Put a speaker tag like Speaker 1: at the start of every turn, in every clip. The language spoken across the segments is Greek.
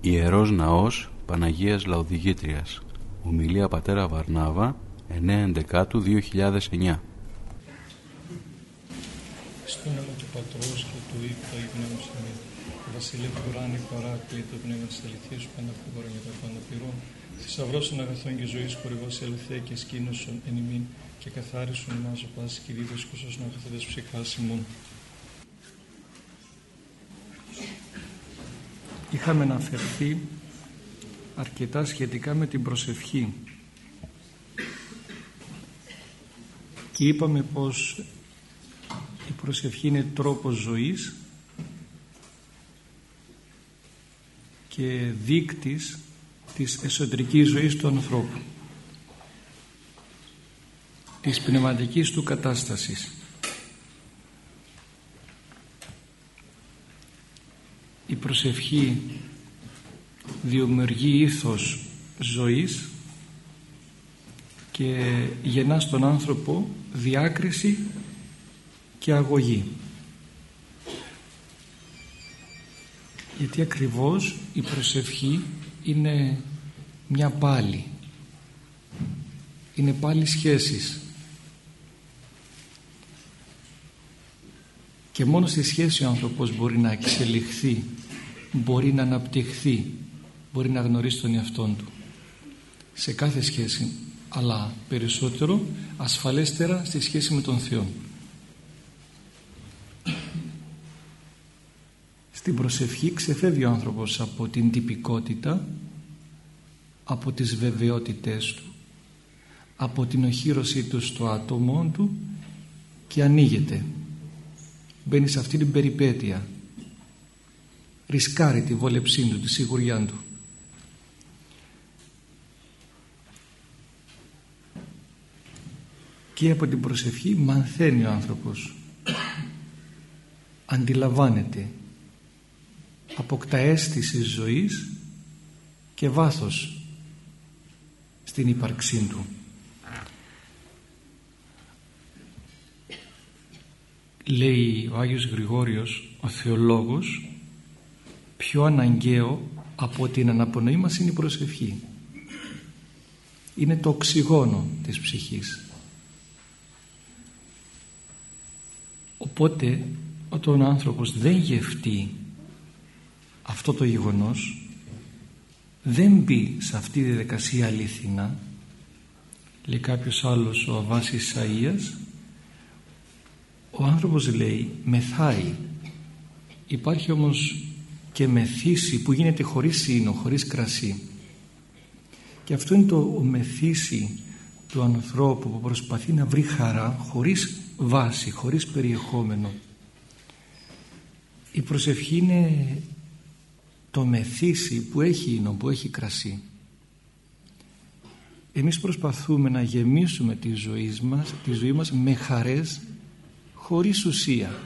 Speaker 1: Ιερός Ναός Παναγίας Λαοδηγήτριας Ομιλία Πατέρα Βαρνάβα 9 του 2009
Speaker 2: Στο όνομα του Πατρός και του Υιού και του Πνεύματος Αμήν. Βασιλεύ του ουράνη παράκλη το πνεύμα της αληθείας σου πάντα φοβόρα για τα πάντα πυρών. Θησαυρός των αγαθών και ζωής χορηγός ελευθέ και σκήνωσον εν ημίν και καθάρισον εμάς ο πάσης και δίδος κοσός να καθέτες ψυχάς ημών. Είχαμε αναφερθεί αρκετά σχετικά με την προσευχή. Και είπαμε πως η προσευχή είναι τρόπος ζωής και δείκτης της εσωτερικής ζωής του ανθρώπου της πνευματικής του κατάστασης η προσευχή δημιουργεί ήθος ζωής και γεννά στον άνθρωπο διάκριση και αγωγή. Γιατί ακριβώς η προσευχή είναι μια πάλι. Είναι πάλι σχέσεις. Και μόνο στη σχέση ο άνθρωπος μπορεί να εξελιχθεί, μπορεί να αναπτυχθεί, μπορεί να γνωρίσει τον εαυτόν του. Σε κάθε σχέση, αλλά περισσότερο ασφαλέστερα στη σχέση με τον Θεό. Στην προσευχή ξεφεύγει ο άνθρωπος από την τυπικότητα, από τις βεβαιότητές του, από την οχύρωσή του στο άτομό του και ανοίγεται. Μπαίνει σε αυτή την περιπέτεια. Ρισκάρει τη βόλεψή του, τη σιγουριά του. Και από την προσευχή μαθαίνει ο άνθρωπος. Αντιλαμβάνεται αποκτά αίσθηση ζωής και βάθος στην ύπαρξή του. Λέει ο Άγιος Γρηγόριος, ο θεολόγος, πιο αναγκαίο από την αναπνοή μας είναι η προσευχή. Είναι το οξυγόνο της ψυχής. Οπότε όταν ο άνθρωπος δεν γευτεί αυτό το γεγονός δεν μπει σε αυτή τη διαδικασία αλήθινα λέει κάποιος άλλος ο Αβάς Ισαΐας ο άνθρωπος λέει μεθάει υπάρχει όμως και μεθύση που γίνεται χωρίς σύνο, χωρίς κρασί και αυτό είναι το μεθύσι του ανθρώπου που προσπαθεί να βρει χαρά χωρίς βάση, χωρίς περιεχόμενο η προσευχή είναι το μεθύσι που έχει ίνο, που έχει κρασί. Εμείς προσπαθούμε να γεμίσουμε τη ζωή μας, τη ζωή μας με χαρές χωρίς ουσία.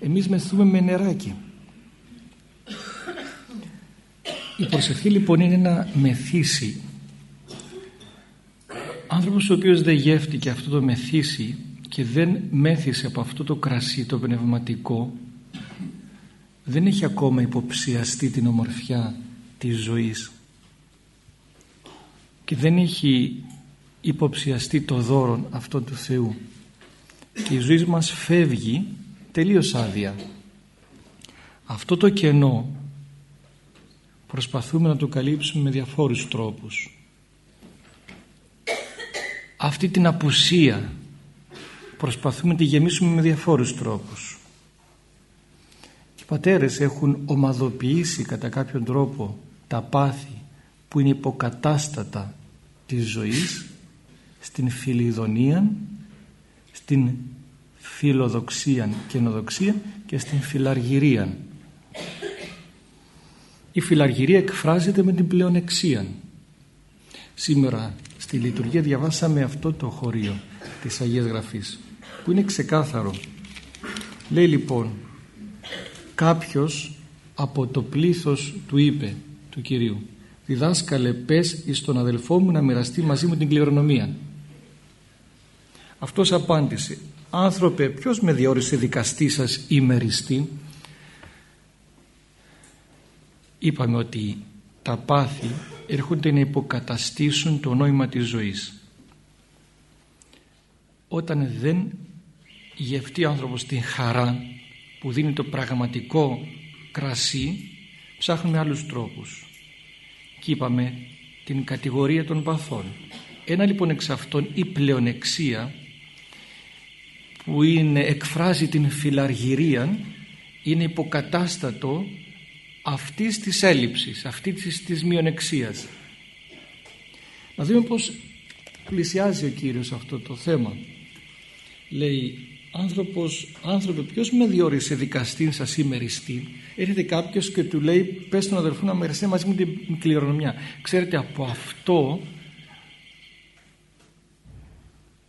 Speaker 2: Εμείς μεθούμε με νεράκι. Η προσευχή λοιπόν είναι ένα μεθύσι. Άνθρωπος ο οποίος δεν γεύτηκε αυτό το μεθύσι και δεν μέθησε από αυτό το κρασί το πνευματικό δεν έχει ακόμα υποψιαστεί την ομορφιά της ζωής. Και δεν έχει υποψιαστεί το δώρο αυτό του Θεού. Και η ζωή μας φεύγει τελείως άδεια αυτό το κενό προσπαθούμε να το καλύψουμε με διαφόρους τρόπους αυτή την απουσία προσπαθούμε να τη γεμίσουμε με διαφόρους τρόπους οι πατέρες έχουν ομαδοποιήσει κατά κάποιον τρόπο τα πάθη που είναι υποκατάστατα της ζωής στην φιλιδονία, στην φιλοδοξία και ενοδοξία και στην φιλαργυρία. Η φιλαργυρία εκφράζεται με την πλεονεξία. Σήμερα στη λειτουργία διαβάσαμε αυτό το χωρίο της Αγίας Γραφής που είναι ξεκάθαρο. Λέει λοιπόν κάποιος από το πλήθος του είπε του Κυρίου «Διδάσκαλε πες εις τον αδελφό μου να μοιραστεί μαζί μου την κληρονομία». Αυτός απάντησε «Άνθρωπε ποιος με διόρισε δικαστή σας ή μεριστή» Είπαμε ότι τα πάθη έρχονται να υποκαταστήσουν το νόημα της ζωής. Όταν δεν γευτεί ο άνθρωπος την χαρά που δίνει το πραγματικό κρασί ψάχνουμε άλλους τρόπους. Και είπαμε την κατηγορία των παθών. Ένα λοιπόν εξ αυτών η πλεονεξία που είναι, εκφράζει την φιλαργυρία είναι υποκατάστατο αυτής της έλλειψης, αυτής της, της μειονεξίας. Να δούμε πως πλησιάζει ο Κύριος αυτό το θέμα. Λέει άνθρωπος, άνθρωπε ποιος με διόρισε δικαστήν σας ή μεριστή. Έρχεται κάποιος και του λέει πες τον αδερφό να μεριστεί μαζί με την κληρονομιά. Ξέρετε από αυτό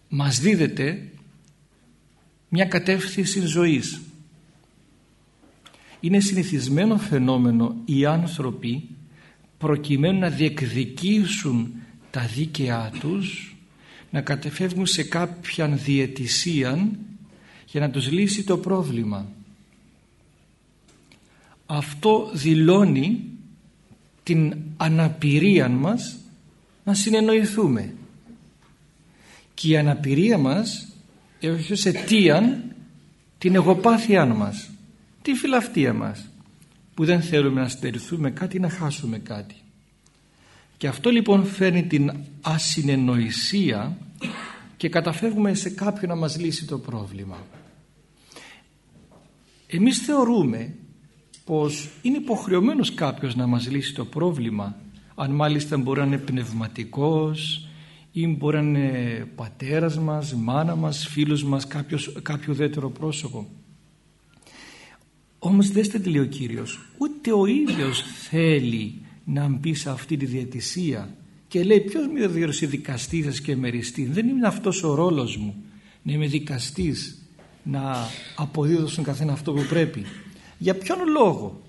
Speaker 2: μας δίδεται μια κατεύθυνση ζωής. Είναι συνηθισμένο φαινόμενο οι άνθρωποι προκειμένου να διεκδικήσουν τα δίκαιά τους να κατεφεύγουν σε κάποια διαιτησία για να τους λύσει το πρόβλημα. Αυτό δηλώνει την αναπηρία μας να συνεννοηθούμε. Και η αναπηρία μας έχει ως αιτία την εγωπάθειά μας, τη φιλαυτία μας που δεν θέλουμε να στερηθούμε κάτι να χάσουμε κάτι. Και αυτό λοιπόν φέρνει την ασυνεννοησία και καταφεύγουμε σε κάποιον να μας λύσει το πρόβλημα. Εμείς θεωρούμε πως είναι υποχρεωμένος κάποιος να μας λύσει το πρόβλημα αν μάλιστα μπορεί να είναι πνευματικός ή μπορεί να είναι πατέρας μας, μάνα μας, φίλος μας, κάποιος, κάποιο δέτερο πρόσωπο. Όμως δέστε τι λέει ο Κύριος, ούτε ο ίδιος θέλει να μπει σε αυτή τη διαιτησία και λέει ποιος με διορίσει δικαστής και μεριστής; Δεν είναι αυτός ο ρόλος μου να είμαι δικαστής, να αποδίδω στον καθένα αυτό που πρέπει. Για ποιον λόγο;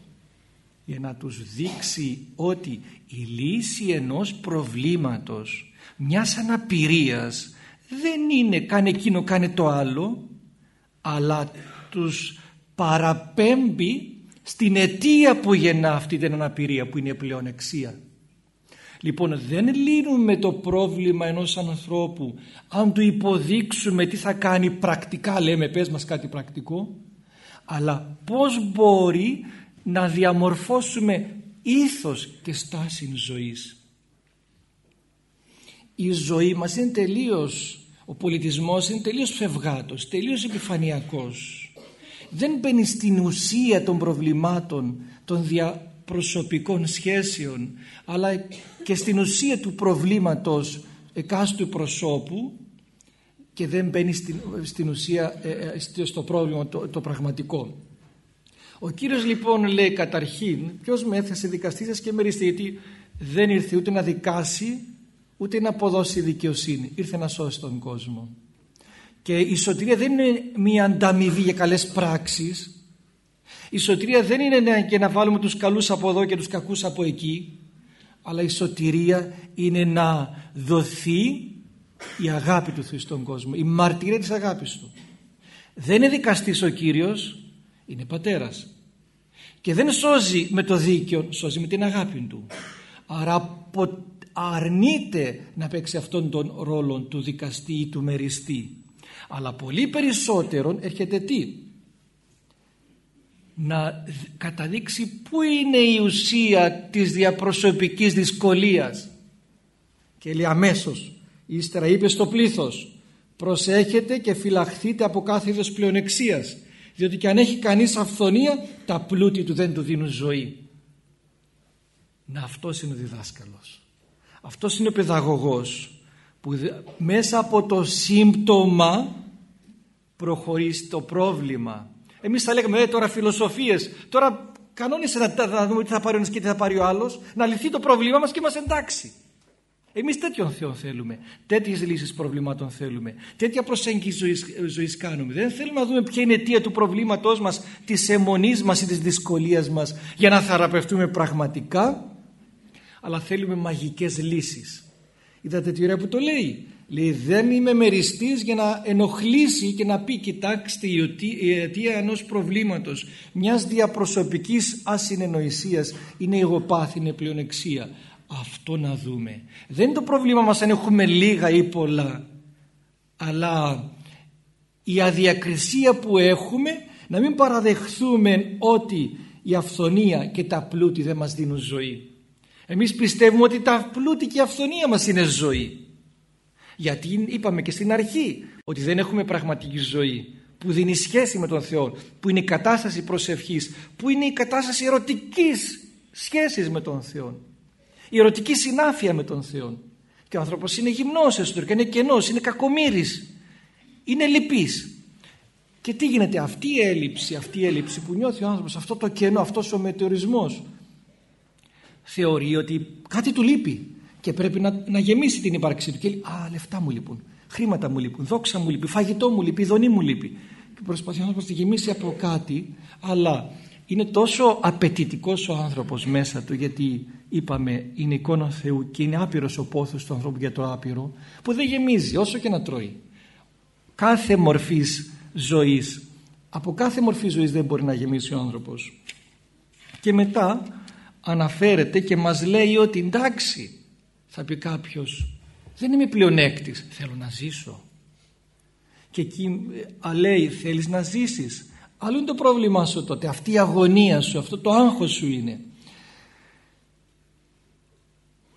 Speaker 2: Για να τους δείξει ότι η λύση ενός προβλήματος μιας αναπηρίας δεν είναι κάνε εκείνο κάνε το άλλο αλλά τους παραπέμπει στην αιτία που γεννά αυτή την αναπηρία που είναι η πλεονεξία. Λοιπόν δεν λύνουμε το πρόβλημα ενός ανθρώπου αν του υποδείξουμε τι θα κάνει πρακτικά λέμε πες μας κάτι πρακτικό αλλά πώς μπορεί να διαμορφώσουμε ήθος και στάση ζωής η ζωή μας είναι τελείως ο πολιτισμός είναι τελείως φευγάτος τελείως επιφανειακός δεν μπαίνει στην ουσία των προβλημάτων των διαπροσωπικών σχέσεων αλλά και στην ουσία του προβλήματος εκάστου προσώπου και δεν μπαίνει στην, στην ουσία ε, ε, στο πρόβλημα το, το πραγματικό. Ο Κύριος λοιπόν λέει καταρχήν ποιος με έθεσε δικαστής και μεριστή γιατί δεν ήρθε ούτε να δικάσει ούτε να αποδώσει δικαιοσύνη. Ήρθε να σώσει τον κόσμο. Και η σωτηρία δεν είναι μια ανταμοιβή για καλές πράξεις. Η σωτηρία δεν είναι και να βάλουμε τους καλούς από εδώ και τους κακούς από εκεί. Αλλά η σωτηρία είναι να δοθεί η αγάπη του Θεού στον κόσμο. Η μαρτυρία της αγάπης του. Δεν είναι δικαστής ο Κύριος, είναι πατέρας. Και δεν σώζει με το δίκαιο, σώζει με την αγάπη του. Άρα αρνείται να παίξει αυτόν τον ρόλο του δικαστή ή του μεριστή. Αλλά πολύ περισσότερον έρχεται τι; Να καταδείξει πού είναι η ουσία της διαπροσωπικής δυσκολίας. Και λέει αμέσως, ύστερα είπε στο πλήθος, προσέχετε και φυλαχθείτε από κάθε είδος πλεονεξίας, διότι και αν έχει κανείς αυθονία, τα πλούτη του δεν του δίνουν ζωή. Να αυτός είναι ο διδάσκαλος. Αυτός είναι ο παιδαγωγός που μέσα από το σύμπτωμα προχωρεί το πρόβλημα. Εμείς θα λέγαμε ε, τώρα φιλοσοφίες, τώρα κανόνισε να, να δούμε τι θα πάρει ο ένας και τι θα πάρει ο άλλος, να λυθεί το πρόβλημά μας και είμαστε εντάξει. Εμείς τέτοιον Θεό θέλουμε, τέτοιες λύσεις προβλημάτων θέλουμε, τέτοια προσέγγιση ζωής, ζωής κάνουμε. Δεν θέλουμε να δούμε ποια είναι η αιτία του προβλήματός μας, της αιμονής μας ή της δυσκολίας μας για να θεραπευτούμε πραγματικά, αλλά θέλουμε μαγικές λύσεις. Είδατε τι ωραία που το λέει. Λέει δεν είμαι μεριστής για να ενοχλήσει και να πει κοιτάξτε η αιτία ενός προβλήματος μιας διαπροσωπικής ασυνεννοησίας είναι η εγωπάθη, είναι πλεονεξία αυτό να δούμε. Δεν είναι το πρόβλημα μας αν έχουμε λίγα ή πολλά αλλά η αδιακρισία που έχουμε να μην παραδεχθούμε ότι η αυθονία και τα πλούτη δεν μας δίνουν ζωή εμείς πιστεύουμε ότι τα πλούτη και η αυθονία μας είναι ζωή γιατί είπαμε και στην αρχή ότι δεν έχουμε πραγματική ζωή που δίνει σχέση με τον Θεό, που είναι η κατάσταση προσευχής, που είναι η κατάσταση ερωτικής σχέσης με τον Θεό. Η ερωτική συνάφεια με τον Θεό. Και ο άνθρωπος είναι γυμνός εσωτερικά, είναι κενός, είναι κακομύρης, είναι λυπής. Και τι γίνεται αυτή η έλλειψη, αυτή η έλλειψη που νιώθει ο άνθρωπος, αυτό το κενό, αυτός ο μετεωρισμός θεωρεί ότι κάτι του λείπει και πρέπει να, να γεμίσει την ύπαρξή του και λέει «Α, λεφτά μου λείπουν, χρήματα μου λείπουν, δόξα μου λείπει, φαγητό μου λείπει, δονή μου λείπει». Και προσπαθεί ο άνθρωπος να γεμίσει από κάτι, αλλά είναι τόσο απαιτητικός ο άνθρωπος μέσα του γιατί είπαμε είναι εικόνα Θεού και είναι άπειρος ο πόθος του ανθρώπου για το άπειρο που δεν γεμίζει όσο και να τρώει. Κάθε μορφής ζωής, από κάθε μορφή ζωής δεν μπορεί να γεμίσει ο άνθρωπος. Και μετά αναφέρεται και μας λέει ότι εντάξει θα πει κάποιος δεν είμαι πλεονέκτης θέλω να ζήσω και εκεί λέει θέλεις να ζήσεις άλλο είναι το πρόβλημά σου τότε αυτή η αγωνία σου αυτό το άγχος σου είναι.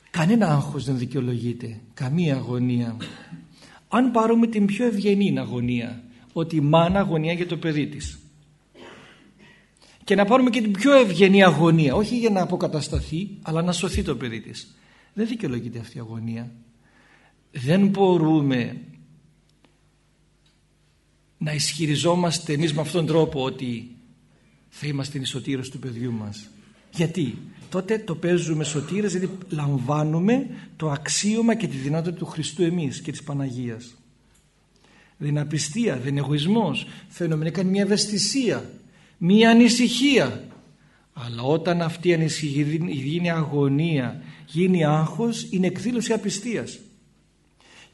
Speaker 2: Κανένα άγχος δεν δικαιολογείται καμία αγωνία. Αν πάρουμε την πιο ευγενή αγωνία ότι η μάνα αγωνία για το παιδί της και να πάρουμε και την πιο ευγενή αγωνία. Όχι για να αποκατασταθεί αλλά να σωθεί το παιδί της. Δεν δικαιολογείται αυτή η αγωνία. Δεν μπορούμε να ισχυριζόμαστε εμείς με αυτόν τον τρόπο ότι θα είμαστε οι του παιδιού μας. Γιατί; Τότε το παίζουμε σωτήρες γιατί λαμβάνουμε το αξίωμα και τη δυνατότητα του Χριστού εμείς και της Παναγίας. Δεν είναι απιστία, δεν είναι εγωισμός. Θέλουμε να μια ευαισθησία μια ανησυχία. Αλλά όταν αυτή η ανησυχία γίνει αγωνία γίνει άγχος είναι εκδήλωση απιστίας.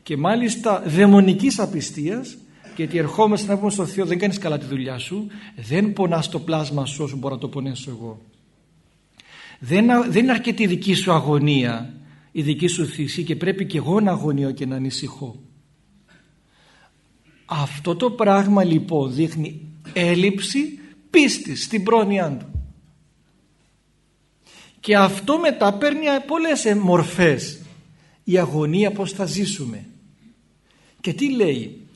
Speaker 2: Και μάλιστα δαιμονικής απιστίας γιατί ερχόμαστε να πούμε στον Θεό δεν κάνεις καλά τη δουλειά σου δεν πονάς το πλάσμα σου όσο μπορώ να το πονέσω εγώ δεν, δεν είναι αρκετή η δική σου αγωνία η δική σου θυσία και πρέπει και εγώ να αγωνιώ και να ανησυχώ. Αυτό το πράγμα λοιπόν δείχνει έλλειψη πίστης στην πρόνοιά του. Και αυτό μετά παίρνει πολλές μορφές. Η αγωνία πως θα ζήσουμε. Και τι λέει.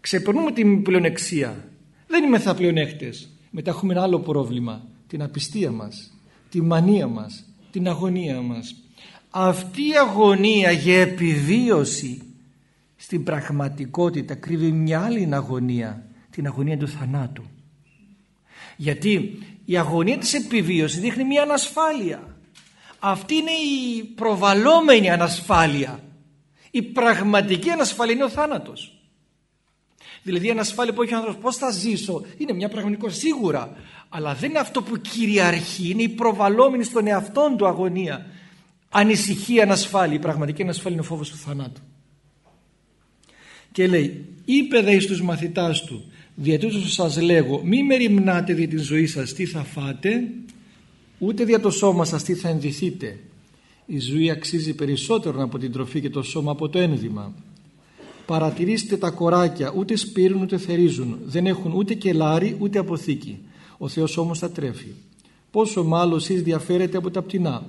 Speaker 2: Ξεπερνούμε την πλεονεξία. Δεν είμαι θα πλεονέκτες. Μετά έχουμε ένα άλλο πρόβλημα. Την απιστία μας. Τη μανία μας. Την αγωνία μας. Αυτή η αγωνία για επιβίωση στην πραγματικότητα κρύβει μια άλλη αγωνία. Την αγωνία του θανάτου γιατί η αγωνία της επιβίωσης δείχνει μια ανασφάλεια. Αυτή είναι η προβαλόμενη ανασφάλεια. Η πραγματική ανασφάλεια είναι ο θάνατος. Δηλαδή η ανασφάλεια που έχει ο άνθρωπος πώς θα ζήσω είναι μια πραγματικότητα σίγουρα. Αλλά δεν είναι αυτό που κυριαρχεί είναι η προβαλόμενη στον εαυτό του αγωνία. Ανησυχία, ανασφάλεια. Η πραγματική ανασφάλεια είναι ο φόβος του θανάτου. Και λέει είπε δε στους μαθητάς του Δια τούτο σας λέγω μη μεριμνάτε δια την ζωή σας τι θα φάτε ούτε δια το σώμα σας τι θα ενδυθείτε. Η ζωή αξίζει περισσότερο από την τροφή και το σώμα από το ένδυμα. Παρατηρήστε τα κοράκια ούτε σπείρουν ούτε θερίζουν δεν έχουν ούτε κελάρι ούτε αποθήκη. Ο Θεός όμως τα τρέφει. Πόσο μάλλον εσείς διαφέρετε από τα πτηνά.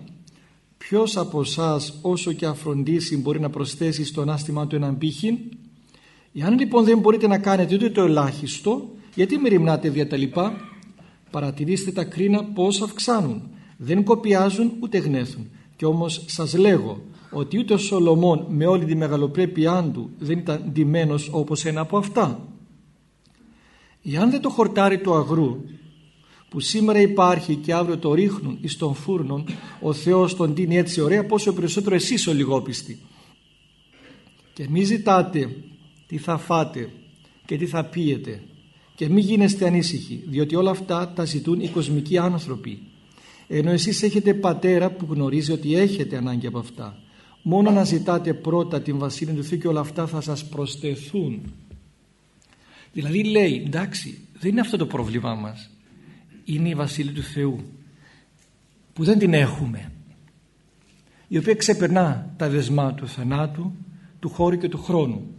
Speaker 2: Ποιος από εσάς όσο και αφροντίσει μπορεί να προσθέσει στον άστημά του έναν πύχη; Εάν λοιπόν δεν μπορείτε να κάνετε ούτε το ελάχιστο, γιατί μεριμνάτε δια τα λοιπά, παρατηρήστε τα κρίνα πώς αυξάνουν. Δεν κοπιάζουν ούτε γνέθουν. Και όμως σας λέγω ότι ούτε ο Σολομών με όλη τη μεγαλοπρέπειά του δεν ήταν ντυμένος όπως ένα από αυτά. Εάν δεν το χορτάρι του αγρού που σήμερα υπάρχει και αύριο το ρίχνουν εις τον φούρνον ο Θεός τον δίνει έτσι ωραία πόσο περισσότερο εσείς ο λιγόπιστοι. Και μη ζητάτε τι θα φάτε και τι θα πίετε και μην γίνεστε ανήσυχοι διότι όλα αυτά τα ζητούν οι κοσμικοί άνθρωποι. Ενώ εσείς έχετε πατέρα που γνωρίζει ότι έχετε ανάγκη από αυτά. Μόνο να ζητάτε πρώτα την Βασίλεια του Θεού και όλα αυτά θα σας προσθεθούν. Δηλαδή λέει εντάξει δεν είναι αυτό το πρόβλημά μας. Είναι η Βασίλεια του Θεού που δεν την έχουμε. Η οποία ξεπερνά τα δεσμά του θανάτου του χώρου και του χρόνου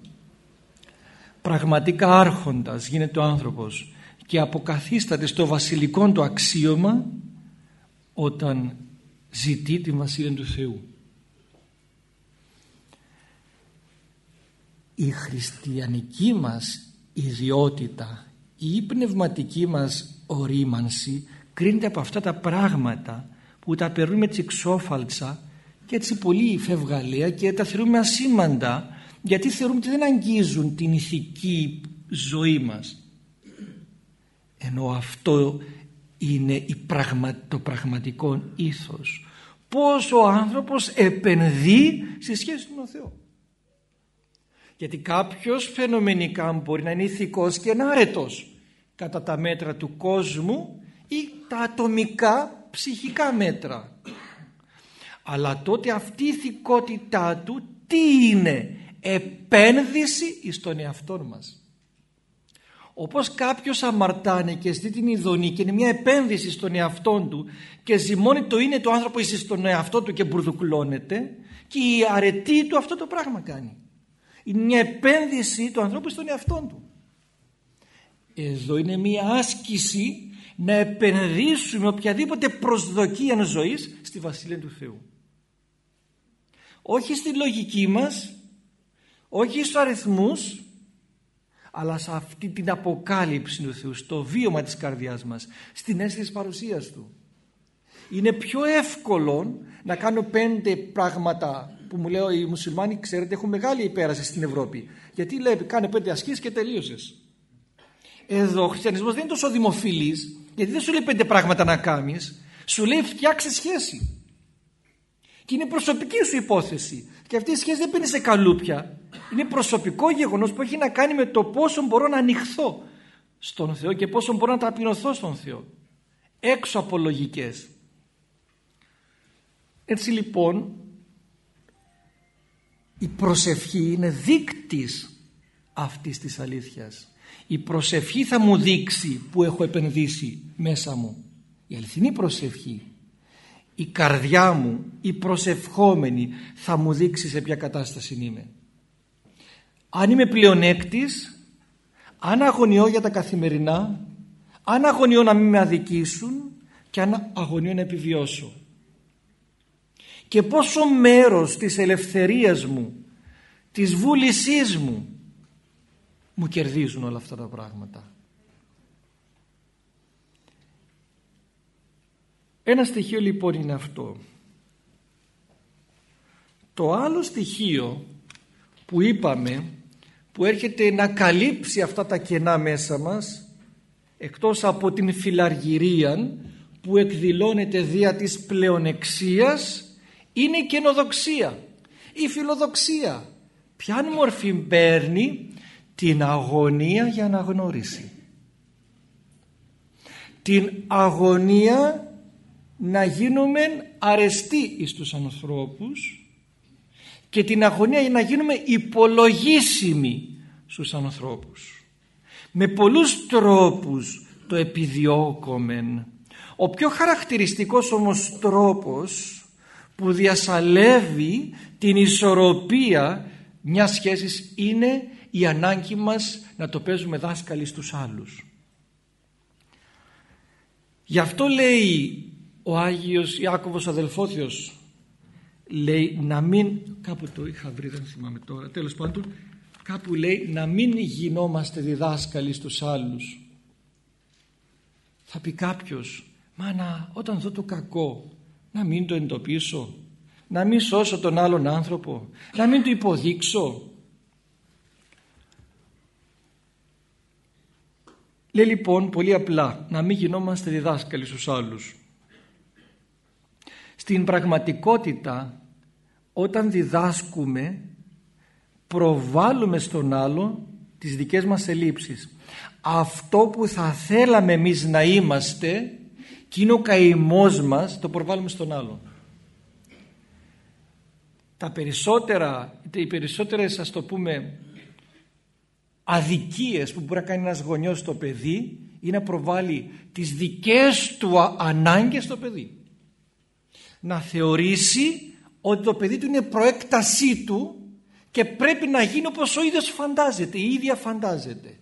Speaker 2: πραγματικά άρχοντας γίνεται ο άνθρωπος και αποκαθίσταται στο βασιλικό του αξίωμα όταν ζητεί την Βασίλεια του Θεού. Η χριστιανική μας ιδιότητα, η πνευματική μας ορίμανση κρίνεται από αυτά τα πράγματα που τα περνούμε έτσι εξόφαλτσα και έτσι πολύ φευγαλία και τα θεωρούμε ασήμαντα γιατί θεωρούμε ότι δεν αγγίζουν την ηθική ζωή μας. Ενώ αυτό είναι η το πραγματικό ήθος. Πως ο άνθρωπος επενδύει στη σχέση με τον Θεό. Γιατί κάποιος φαινομενικά μπορεί να είναι ηθικός και ενάρετος κατά τα μέτρα του κόσμου ή τα ατομικά ψυχικά μέτρα. Αλλά τότε αυτή η ηθικότητά του τι είναι; Επένδυση στον εαυτό μας όπως κάποιος αμαρτάνει και ζει την ειδονή και είναι μια επένδυση στον εαυτό του και ζυμώνει το είναι το άνθρωπο είσαι στον εαυτό του και μπουρδουκλώνεται και η αρετή του αυτό το πράγμα κάνει. Είναι μια επένδυση του ανθρώπου στον εαυτό του. Εδώ είναι μια άσκηση να επενδύσουμε οποιαδήποτε προσδοκία ζωής στη Βασίλεια του Θεού. Όχι στη λογική μας, όχι στους αριθμούς, αλλά σε αυτή την αποκάλυψη του Θεού, στο βίωμα της καρδιάς μας, στην αίσθηση της παρουσίας Του. Είναι πιο εύκολο να κάνω πέντε πράγματα που μου λέω οι μουσουλμάνοι, ξέρετε, έχουν μεγάλη υπέραση στην Ευρώπη. Γιατί λέει, κάνε πέντε ασκήσεις και τελείωσες. Εδώ ο χριστιανισμός δεν είναι τόσο δημοφιλής, γιατί δεν σου λέει πέντε πράγματα να κάνεις, σου λέει φτιάξε σχέση. Και είναι προσωπική σου υπόθεση. Και αυτή η σχέση δεν παίρνει σε καλούπια. Είναι προσωπικό γεγονός που έχει να κάνει με το πόσο μπορώ να ανοιχθώ στον Θεό και πόσο μπορώ να ταπεινωθώ στον Θεό. Έξω από λογικές. Έτσι λοιπόν η προσευχή είναι δείκτης αυτής της αλήθειας. Η προσευχή θα μου δείξει που έχω επενδύσει μέσα μου. Η αληθινή προσευχή η καρδιά μου, η προσευχόμενη θα μου δείξει σε ποια κατάσταση είμαι. Αν είμαι πλεονέκτης, αν αγωνιώ για τα καθημερινά, αν αγωνιώ να μην με αδικήσουν και αν αγωνιώ να επιβιώσω. Και πόσο μέρος της ελευθερίας μου, της βούλησής μου, μου κερδίζουν όλα αυτά τα πράγματα. Ένα στοιχείο λοιπόν είναι αυτό. Το άλλο στοιχείο που είπαμε που έρχεται να καλύψει αυτά τα κενά μέσα μας εκτός από την φιλαργυρία που εκδηλώνεται δια της πλεονεξίας είναι η καινοδοξία, η φιλοδοξία. Ποια μορφή παίρνει την αγωνία για αναγνώριση. Την αγωνία να γίνουμε αρεστοί εις τους ανθρώπους και την αγωνία για να γίνουμε υπολογίσιμοι στους ανθρώπους. Με πολλούς τρόπους το επιδιώκομεν. Ο πιο χαρακτηριστικός όμως τρόπος που διασαλεύει την ισορροπία μιας σχέσης είναι η ανάγκη μας να το παίζουμε δάσκαλοι στους άλλους. Γι' αυτό λέει ο Άγιος Ιάκωβος Αδελφόθιος λέει να μην κάπου το είχα βρει δεν θυμάμαι τώρα τέλος πάντων κάπου λέει να μην γινόμαστε διδάσκαλοι στους άλλους. Θα πει κάποιος μα να, όταν δω το κακό να μην το εντοπίσω να μην σώσω τον άλλον άνθρωπο να μην το υποδείξω λέει λοιπόν πολύ απλά να μην γινόμαστε διδάσκαλοι στους άλλους στην πραγματικότητα όταν διδάσκουμε προβάλλουμε στον άλλο τις δικές μας ελλείψεις. Αυτό που θα θέλαμε εμείς να είμαστε και είναι ο καημός μας το προβάλλουμε στον άλλο. τα περισσότερα, οι περισσότερες ας το πούμε αδικίες που μπορεί να κάνει ένας γονιός στο παιδί είναι να προβάλλει τις δικές του ανάγκες στο παιδί. Να θεωρήσει ότι το παιδί του είναι προέκτασή του και πρέπει να γίνει όπως ο ίδιος φαντάζεται, η ίδια φαντάζεται.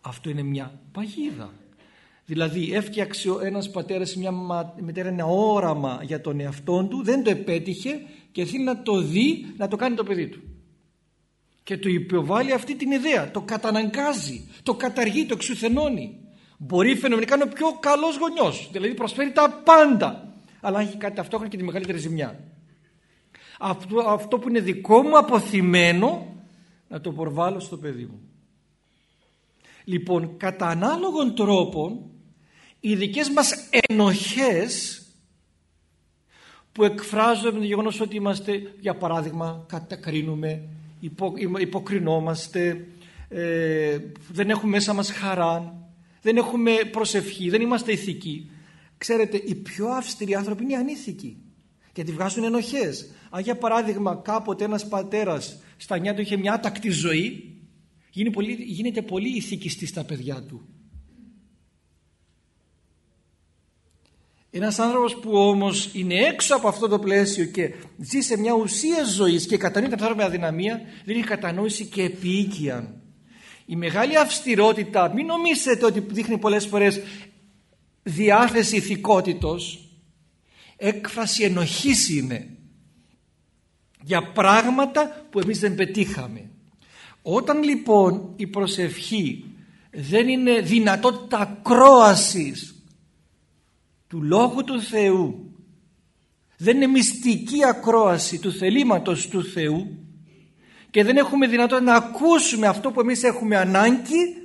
Speaker 2: Αυτό είναι μια παγίδα. Δηλαδή έφτιαξε ένας πατέρας μια μητέρα ένα όραμα για τον εαυτό του, δεν το επέτυχε και θέλει να το δει, να το κάνει το παιδί του. Και του υποβάλλει αυτή την ιδέα, το καταναγκάζει, το καταργεί, το εξουθενώνει. Μπορεί φαινομενικά να είναι ο πιο καλός γονιός, δηλαδή προσφέρει τα πάντα, αλλά έχει κάτι ταυτόχρονα και τη μεγαλύτερη ζημιά. Αυτό, αυτό που είναι δικό μου αποθυμένο να το προβάλλω στο παιδί μου. Λοιπόν, κατά ανάλογον τρόπο οι δικές μας ενοχές που εκφράζονται με το γεγονός ότι είμαστε για παράδειγμα κατακρίνουμε, υπο, υποκρινόμαστε, ε, δεν έχουμε μέσα μας χαρά, δεν έχουμε προσευχή, δεν είμαστε ηθικοί. Ξέρετε, οι πιο αυστηροί άνθρωποι είναι ανήθικοι γιατί βγάζουν ενοχές. Αν για παράδειγμα κάποτε ένας πατέρας στα νιά του είχε μια άτακτη ζωή, γίνεται πολύ ηθικιστή στα παιδιά του. Ένας άνθρωπος που όμως είναι έξω από αυτό το πλαίσιο και ζει σε μια ουσία ζωής και κατανοεί τα ανθρώπινα αδυναμία δεν έχει κατανόηση και επίοικια. Η μεγάλη αυστηρότητα μην νομίζετε ότι δείχνει πολλές φορές διάθεση ηθικότητος έκφραση ενοχής είναι για πράγματα που εμείς δεν πετύχαμε. Όταν λοιπόν η προσευχή δεν είναι δυνατότητα ακρόασης του Λόγου του Θεού δεν είναι μυστική ακρόαση του θελήματος του Θεού και δεν έχουμε δυνατότητα να ακούσουμε αυτό που εμείς έχουμε ανάγκη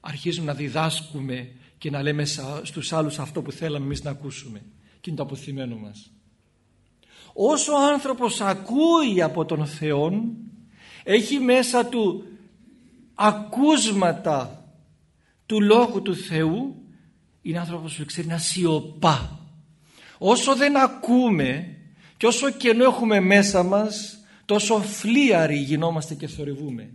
Speaker 2: αρχίζουμε να διδάσκουμε και να λέμε στους άλλους αυτό που θέλαμε εμείς να ακούσουμε και είναι το αποθυμένο μας όσο ο άνθρωπος ακούει από τον Θεό έχει μέσα του ακούσματα του Λόγου του Θεού είναι άνθρωπος που ξέρει να σιωπά. Όσο δεν ακούμε και όσο κενό έχουμε μέσα μας τόσο φλίαροι γινόμαστε και θορυβούμε.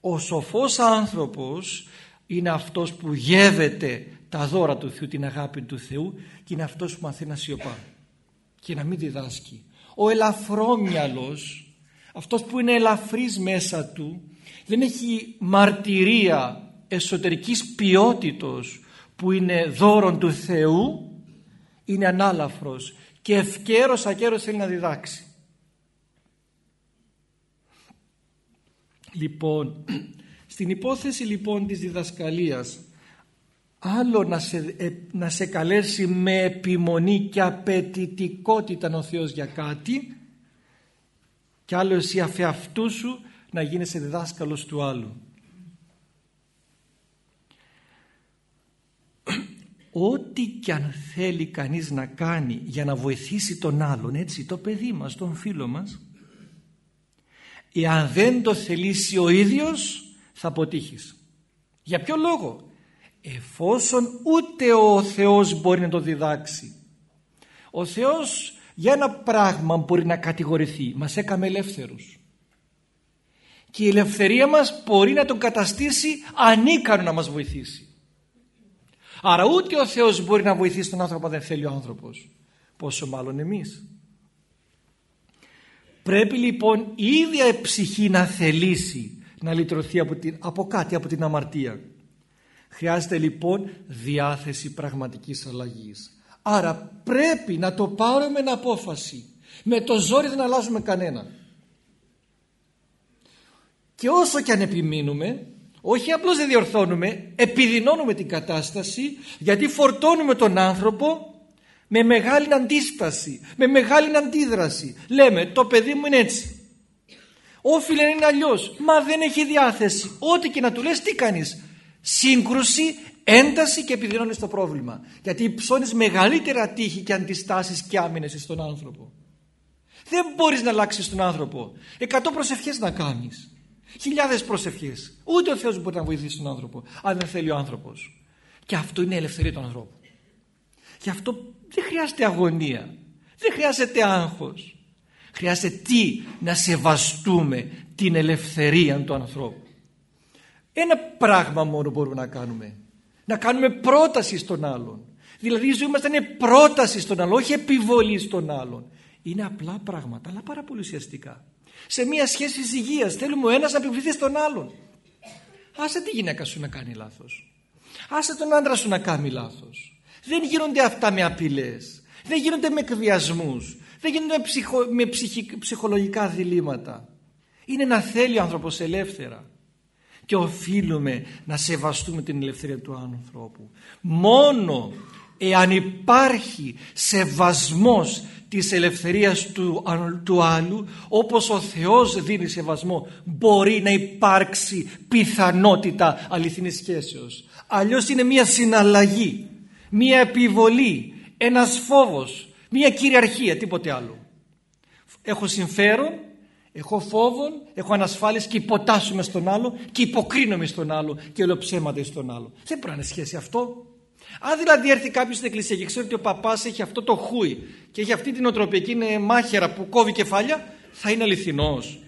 Speaker 2: Ο σοφός άνθρωπος είναι αυτός που γεύεται τα δώρα του Θεού, την αγάπη του Θεού και είναι αυτός που μαθαίνει να σιωπά και να μην διδάσκει. Ο ελαφρόμυαλος, αυτός που είναι ελαφρύς μέσα του, δεν έχει μαρτυρία εσωτερικής ποιότητος που είναι δώρον του Θεού είναι ανάλαφρος και ευκαίρος ακέρος θέλει να διδάξει. Λοιπόν, στην υπόθεση λοιπόν της διδασκαλίας άλλο να σε, ε, να σε καλέσει με επιμονή και απαιτητικότητα ο Θεός για κάτι και άλλο εσύ αφεαυτού σου να γίνεσαι διδάσκαλος του άλλου. ό,τι και αν θέλει κανείς να κάνει για να βοηθήσει τον άλλον έτσι το παιδί μας, τον φίλο μας εάν δεν το θελήσει ο ίδιος θα αποτύχεις. Για ποιο λόγο; Εφόσον ούτε ο Θεός μπορεί να το διδάξει. Ο Θεός για ένα πράγμα μπορεί να κατηγορηθεί. Μας έκαμε ελεύθερους. Και η ελευθερία μας μπορεί να τον καταστήσει ανίκανο να μας βοηθήσει. Άρα ούτε ο Θεός μπορεί να βοηθήσει τον άνθρωπο αν δεν θέλει ο άνθρωπος. Πόσο μάλλον εμείς. Πρέπει λοιπόν η ίδια ψυχή να θελήσει να λυτρωθεί από, την, από κάτι, από την αμαρτία. Χρειάζεται λοιπόν διάθεση πραγματικής αλλαγής. Άρα πρέπει να το πάρουμε με απόφαση. Με το ζόρι δεν αλλάζουμε κανένα. Και όσο και αν επιμείνουμε όχι απλώς δεν διορθώνουμε, επιδεινώνουμε την κατάσταση γιατί φορτώνουμε τον άνθρωπο με μεγάλη αντίσταση, με μεγάλη αντίδραση. Λέμε το παιδί μου είναι έτσι. Όφιλε να είναι αλλιώς. Μα δεν έχει διάθεση. Ό,τι και να του λες τι κάνεις; Σύγκρουση, ένταση και επιδεινώνεις το πρόβλημα. Γιατί ψώνεις μεγαλύτερα τύχη και αντιστάσεις και άμυνες στον άνθρωπο. Δεν μπορείς να αλλάξεις τον άνθρωπο. Εκατό προσευχές να κάνεις. Χιλιάδες προσευχές. Ούτε ο Θεός μπορεί να βοηθήσει τον άνθρωπο, αν δεν θέλει ο άνθρωπος. Και αυτό είναι η ελευθερία του ανθρώπου. Γι' αυτό δεν χρειάζεται αγωνία. Δεν χρειάζεται άγχος. Χρειάζεται τι; Να σεβαστούμε την ελευθερία του ανθρώπου. Ένα πράγμα μόνο μπορούμε να κάνουμε. Να κάνουμε πρόταση στον άλλον. Δηλαδή η ζωή μας είναι πρόταση στον άλλον, όχι επιβολή στον άλλον. Είναι απλά πράγματα, αλλά πάρα πολύ ουσιαστικά. Σε μια σχέση υγείας θέλουμε ο ένας να επιβληθεί στον άλλον. Άσε τη γυναίκα σου να κάνει λάθος. Άσε τον άντρα σου να κάνει λάθος. Δεν γίνονται αυτά με απειλές. Δεν γίνονται με εκβιασμούς. Δεν γίνονται με, ψυχο, με ψυχολογικά διλήμματα. Είναι να θέλει ο άνθρωπος ελεύθερα. Και οφείλουμε να σεβαστούμε την ελευθερία του ανθρώπου. Μόνο εάν υπάρχει σεβασμός της ελευθερίας του, του άλλου όπως ο Θεός δίνει σεβασμό μπορεί να υπάρξει πιθανότητα αληθινής σχέσεως αλλιώς είναι μια συναλλαγή μια επιβολή ένας φόβος μια κυριαρχία τίποτε άλλο έχω συμφέρον έχω φόβο, έχω ανασφάλειες και υποτάσσουμε στον άλλο και υποκρίνομαι στον άλλο και ολοψέματα στον άλλο δεν μπορεί να είναι σχέση αυτό αν δηλαδή έρθει κάποιος στην εκκλησία και ξέρει ότι ο παπάς έχει αυτό το χούι και έχει αυτή την οτροπία και είναι μάχαιρα που κόβει κεφάλια, θα είναι αληθινός.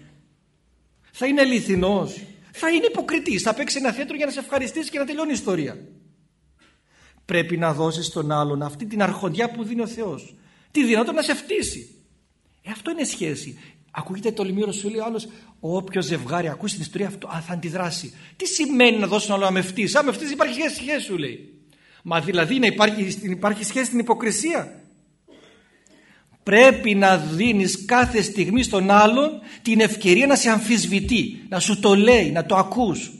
Speaker 2: Θα είναι αληθινός. Θα είναι υποκριτής. Θα παίξει ένα θέατρο για να σε ευχαριστήσει και να τελειώνει η ιστορία. Πρέπει να δώσεις στον άλλον αυτή την αρχοντιά που δίνει ο Θεός. Τη δυνατότητα να σε φτύσει. Ε, αυτό είναι σχέση. Ακούγεται το λιμίρο σου λέει ο άλλος, όποιο ζευγάρι ακούσει την ιστορία αυτό, α, θα αντιδράσει. Τι σημαίνει να δώσεις τον άλλο να με φτύσει; Αν με φτύσει, υπάρχει σχέση, σχέση σου λέει. Μα δηλαδή να υπάρχει, υπάρχει σχέση στην υποκρισία. Πρέπει να δίνεις κάθε στιγμή στον άλλον την ευκαιρία να σε αμφισβητεί, να σου το λέει, να το ακούς.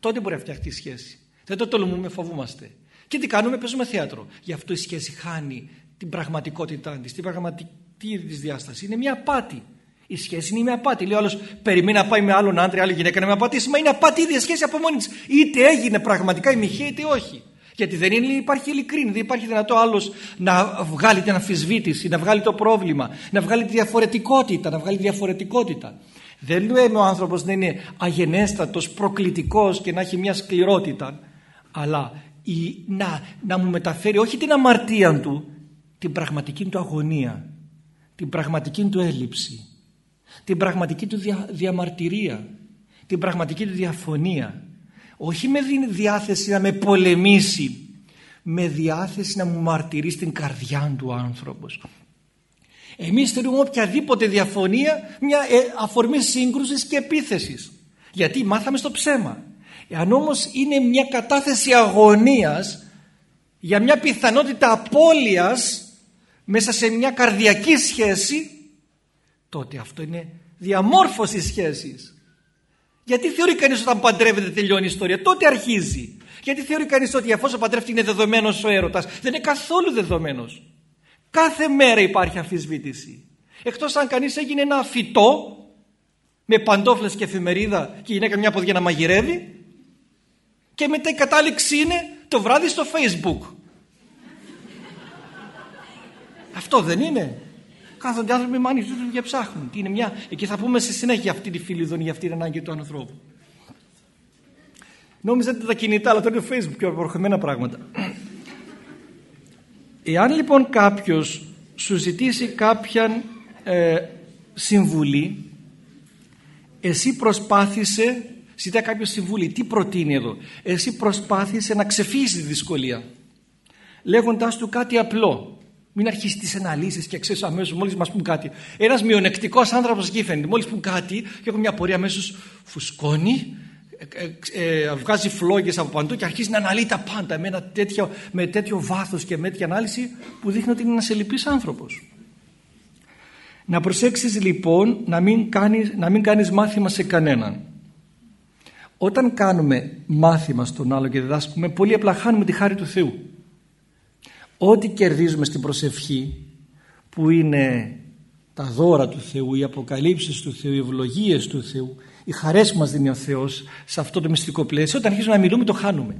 Speaker 2: Τότε μπορεί να φτιαχτεί η σχέση. Δεν το τολμούμε, φοβούμαστε. Και τι κάνουμε, παίζουμε θέατρο. Γι' αυτό η σχέση χάνει την πραγματικότητά της, την πραγματική της διάσταση. Είναι μια απάτη. Η σχέση είναι μια απάτη. Λέει ο άλλος, περιμένει να πάει με άλλον άντρα, άλλη γυναίκα να με απατήσει. Μα είναι απάτη η ίδια σχέση από μόνη της. Είτε έγινε πραγματικά η μοιχεία, είτε όχι. Γιατί δεν είναι, υπάρχει ειλικρίνη, δεν υπάρχει δυνατό άλλος να βγάλει την αμφισβήτηση, να βγάλει το πρόβλημα, να βγάλει τη διαφορετικότητα, να βγάλει διαφορετικότητα. Δεν λέμε ο άνθρωπος να είναι αγενέστατος, προκλητικός και να έχει μια σκληρότητα, αλλά η, να, να μου μεταφέρει όχι την αμαρτία του, την πραγματική του αγωνία, την πραγματική του έλλειψη, την πραγματική του διαμαρτυρία, την πραγματική του διαφωνία. Όχι με διάθεση να με πολεμήσει με διάθεση να μου μαρτυρήσει την καρδιά του άνθρωπος. Εμείς θέλουμε οποιαδήποτε διαφωνία μια ε, αφορμή σύγκρουσης και επίθεσης. Γιατί μάθαμε στο ψέμα εάν όμως είναι μια κατάθεση αγωνίας για μια πιθανότητα απώλειας μέσα σε μια καρδιακή σχέση τότε αυτό είναι διαμόρφωση σχέσης γιατί θεωρεί κανείς όταν παντρεύεται τελειώνει η ιστορία; Τότε αρχίζει. Γιατί θεωρεί κανείς ότι εφόσον παντρεύεται είναι δεδομένος ο έρωτας; Δεν είναι καθόλου δεδομένος. Κάθε μέρα υπάρχει αμφισβήτηση. Εκτός αν κανείς έγινε ένα φυτό με παντόφλες και εφημερίδα και η γυναίκα μια ποδιά να μαγειρεύει και μετά η κατάληξη είναι το βράδυ στο facebook. Αυτό δεν είναι. Κάθονται άνθρωποι με ανοιχτού και ψάχνουν. Τι είναι μια... Εκεί θα πούμε στη συνέχεια αυτή τη φιλιδονή, για αυτή την ανάγκη του ανθρώπου. Νόμιζα ότι τα κινητά, αλλά τώρα είναι το facebook και προχωρημένα πράγματα. Εάν λοιπόν κάποιος σου ζητήσει κάποια ε, συμβουλή, εσύ προσπάθησε, ζητά κάποιος συμβουλή, τι προτείνει εδώ, εσύ προσπάθησε να ξεφύγεις τη δυσκολία, λέγοντάς του κάτι απλό. Μην αρχίσεις τις αναλύσεις και ξέρεις αμέσως, μόλις μας πούν κάτι. Ένας μειονεκτικός άνθρωπος εκεί φαίνεται. Μόλις πούν κάτι και έχω μια πορεία αμέσως φουσκώνει, ε, ε, ε, βγάζει φλόγες από παντού και αρχίζει να αναλύει τα πάντα με, ένα τέτοιο, με τέτοιο βάθος και με τέτοια ανάλυση που δείχνει ότι είναι ένας ελληπή άνθρωπος. Να προσέξεις λοιπόν να μην, κάνεις, να μην κάνεις μάθημα σε κανέναν. Όταν κάνουμε μάθημα στον άλλο και διδάσκουμε, πολύ απλά χάνουμε τη χάρη του Θεού ό,τι κερδίζουμε στην προσευχή που είναι τα δώρα του Θεού, οι αποκαλύψεις του Θεού, οι ευλογίες του Θεού, οι χαρές που μας δίνει ο Θεός σε αυτό το μυστικό πλαίσιο, όταν αρχίζουμε να μιλούμε το χάνουμε.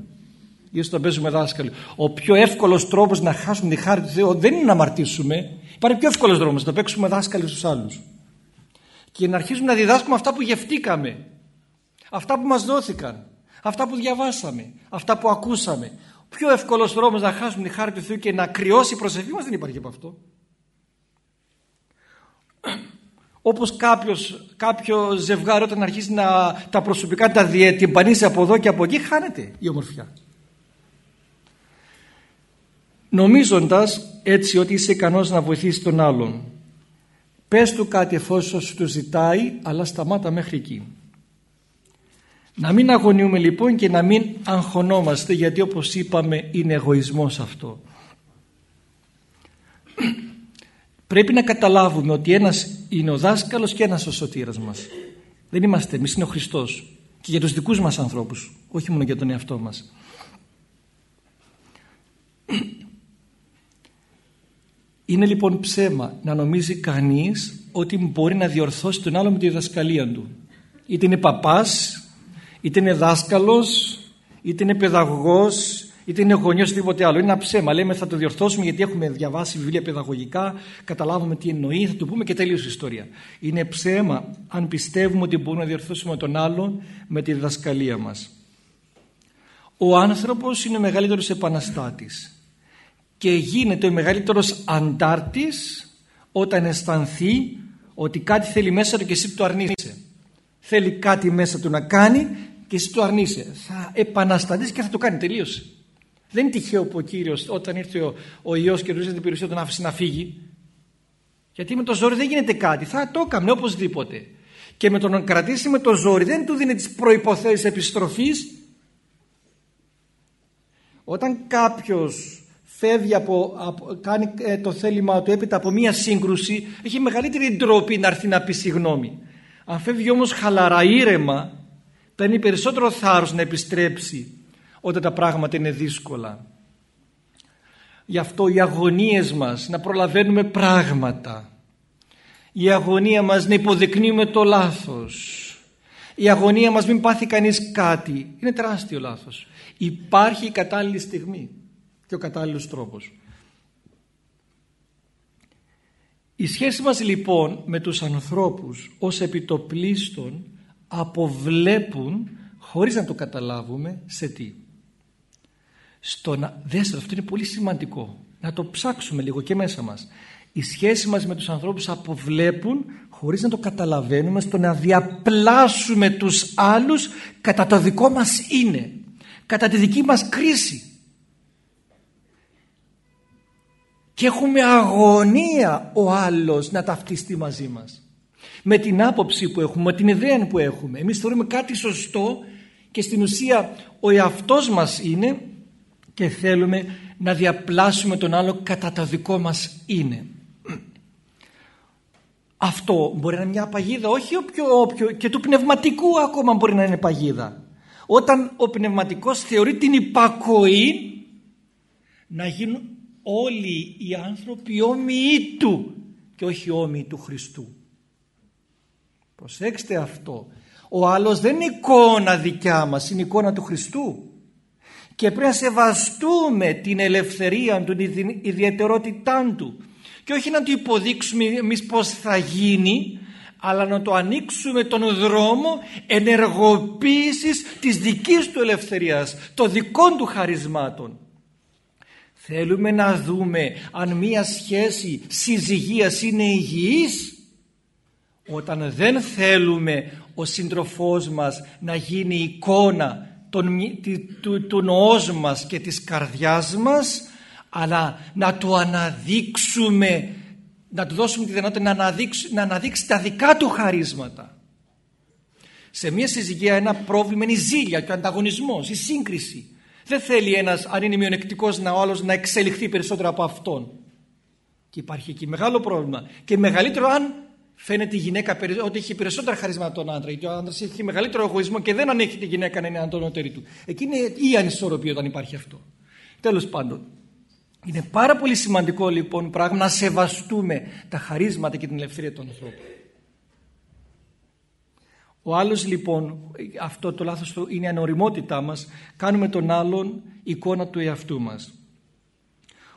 Speaker 2: Ίσως το παίζουμε δάσκαλοι. Ο πιο εύκολος τρόπος να χάσουμε τη χάρη του Θεού δεν είναι να αμαρτήσουμε. Υπάρχει πιο εύκολος δρόμος να παίξουμε δάσκαλοι στους άλλους. Και να αρχίσουμε να διδάσκουμε αυτά που γευτήκαμε. Αυτά που μας δόθηκαν. Αυτά που διαβάσαμε. Αυτά που ακούσαμε πιο εύκολος δρόμο να χάσουμε τη χάρη του Θεού και να κρυώσει η προσευχή μας δεν υπάρχει από αυτό. όπως κάποιος, κάποιο ζευγάρι όταν αρχίζει να τα προσωπικά τα διατυμπανίσει από εδώ και από εκεί χάνεται η ομορφιά νομίζοντας έτσι ότι είσαι ικανός να βοηθήσεις τον άλλον πες του κάτι εφόσον σου το ζητάει αλλά σταμάτα μέχρι εκεί να μην αγωνιούμε λοιπόν και να μην αγχωνόμαστε γιατί όπως είπαμε είναι εγωισμός αυτό. Πρέπει να καταλάβουμε ότι ένας είναι ο δάσκαλος και ένας ο σωτήρας μας. Δεν είμαστε εμείς είναι ο Χριστός. Και για τους δικούς μας ανθρώπους όχι μόνο για τον εαυτό μας. Είναι λοιπόν ψέμα να νομίζει κανείς ότι μπορεί να διορθώσει τον άλλο με τη διδασκαλία του. Είτε είναι παπάς είτε είναι δάσκαλος είτε είναι παιδαγωγός είτε είναι γονιός τίποτε άλλο. Είναι ένα ψέμα. Λέμε θα το διορθώσουμε γιατί έχουμε διαβάσει βιβλία παιδαγωγικά, καταλάβουμε τι εννοεί, θα το πούμε και τέλειωσε η ιστορία. Είναι ψέμα αν πιστεύουμε ότι μπορούμε να διορθώσουμε τον άλλον με τη διδασκαλία μας. Ο άνθρωπος είναι ο μεγαλύτερος επαναστάτης και γίνεται ο μεγαλύτερος αντάρτης όταν αισθανθεί ότι κάτι θέλει μέσα του και εσύ το αρνείσαι. Θέλει κάτι μέσα του να κάνει και εσύ το αρνείσαι. Θα επαναστατήσει και θα το κάνει. Τελείωσε. Δεν είναι τυχαίο που ο κύριος όταν ήρθε ο, ο ιό και ρωτήσε την περιουσία τον άφησε να φύγει. Γιατί με το ζόρι δεν γίνεται κάτι. Θα το έκανε οπωσδήποτε. Και με το να κρατήσει με το ζόρι δεν του δίνει τις προποθέσει επιστροφής. Όταν κάποιος φεύγει από, κάνει ε, το θέλημά του έπειτα από μία σύγκρουση έχει μεγαλύτερη ντροπή να έρθει να πει συγγνώμη. Αν φεύγει όμως χαλαρά ήρεμα παίρνει περισσότερο θάρρος να επιστρέψει όταν τα πράγματα είναι δύσκολα. Γι' αυτό οι αγωνίες μας να προλαβαίνουμε πράγματα. Η αγωνία μας να υποδεικνύουμε το λάθος. Η αγωνία μας μην πάθει κανείς κάτι. Είναι τεράστιο λάθος. Υπάρχει η κατάλληλη στιγμή και ο κατάλληλος τρόπος. Η σχέση μας λοιπόν με τους ανθρώπους ως επιτοπλίστων αποβλέπουν χωρίς να το καταλάβουμε σε τι. Στο να δέστε αυτό είναι πολύ σημαντικό. Να το ψάξουμε λίγο και μέσα μας. Η σχέση μας με τους ανθρώπους αποβλέπουν χωρίς να το καταλαβαίνουμε στο να διαπλάσουμε τους άλλους κατά το δικό μας είναι κατά τη δική μας κρίση και έχουμε αγωνία ο άλλος να ταυτιστεί μαζί μας με την άποψη που έχουμε, με την ιδέα που έχουμε εμείς θεωρούμε κάτι σωστό και στην ουσία ο εαυτός μας είναι και θέλουμε να διαπλάσουμε τον άλλο κατά το δικό μας είναι. Αυτό μπορεί να είναι μια παγίδα, όχι όποιο, όποιο, και του πνευματικού ακόμα μπορεί να είναι παγίδα. Όταν ο πνευματικός θεωρεί την υπακοή να γίνουν όλοι οι άνθρωποι όμοιοι του και όχι όμοιοι του Χριστού. Προσέξτε αυτό. Ο άλλος δεν είναι εικόνα δικιά μας, είναι εικόνα του Χριστού και πρέπει να σεβαστούμε την ελευθερία του, την ιδιαιτερότητά του και όχι να του υποδείξουμε εμείς πώς θα γίνει αλλά να το ανοίξουμε τον δρόμο ενεργοποίησης της δικής του ελευθερίας των δικών του χαρισμάτων θέλουμε να δούμε αν μία σχέση συζυγίας είναι υγιής. Όταν δεν θέλουμε ο σύντροφός μας να γίνει εικόνα τον, του, του νοός μας και της καρδιάς μας αλλά να το αναδείξουμε να του δώσουμε τη δυνατότητα να αναδείξει, να αναδείξει τα δικά του χαρίσματα. Σε μια συζυγία ένα πρόβλημα είναι η ζήλια και ο ανταγωνισμός, η σύγκριση δεν θέλει ένας αν είναι μειονεκτικός να ο άλλος να εξελιχθεί περισσότερο από αυτόν και υπάρχει εκεί μεγάλο πρόβλημα και μεγαλύτερο αν φαίνεται η γυναίκα ότι έχει περισσότερα χαρίσματα από τον άντρα, γιατί ο άντρας έχει μεγαλύτερο εγωισμό και δεν ανέχει τη γυναίκα να είναι αντωνότερη του. Εκεί είναι η ανισορροπία όταν υπάρχει αυτό. Τέλος πάντων, είναι πάρα πολύ σημαντικό λοιπόν πράγμα να σεβαστούμε τα χαρίσματα και την ελευθερία των ανθρώπων. Ο άλλος λοιπόν, αυτό το λάθος του είναι η ανοριμότητά μας, κάνουμε τον άλλον εικόνα του εαυτού μας.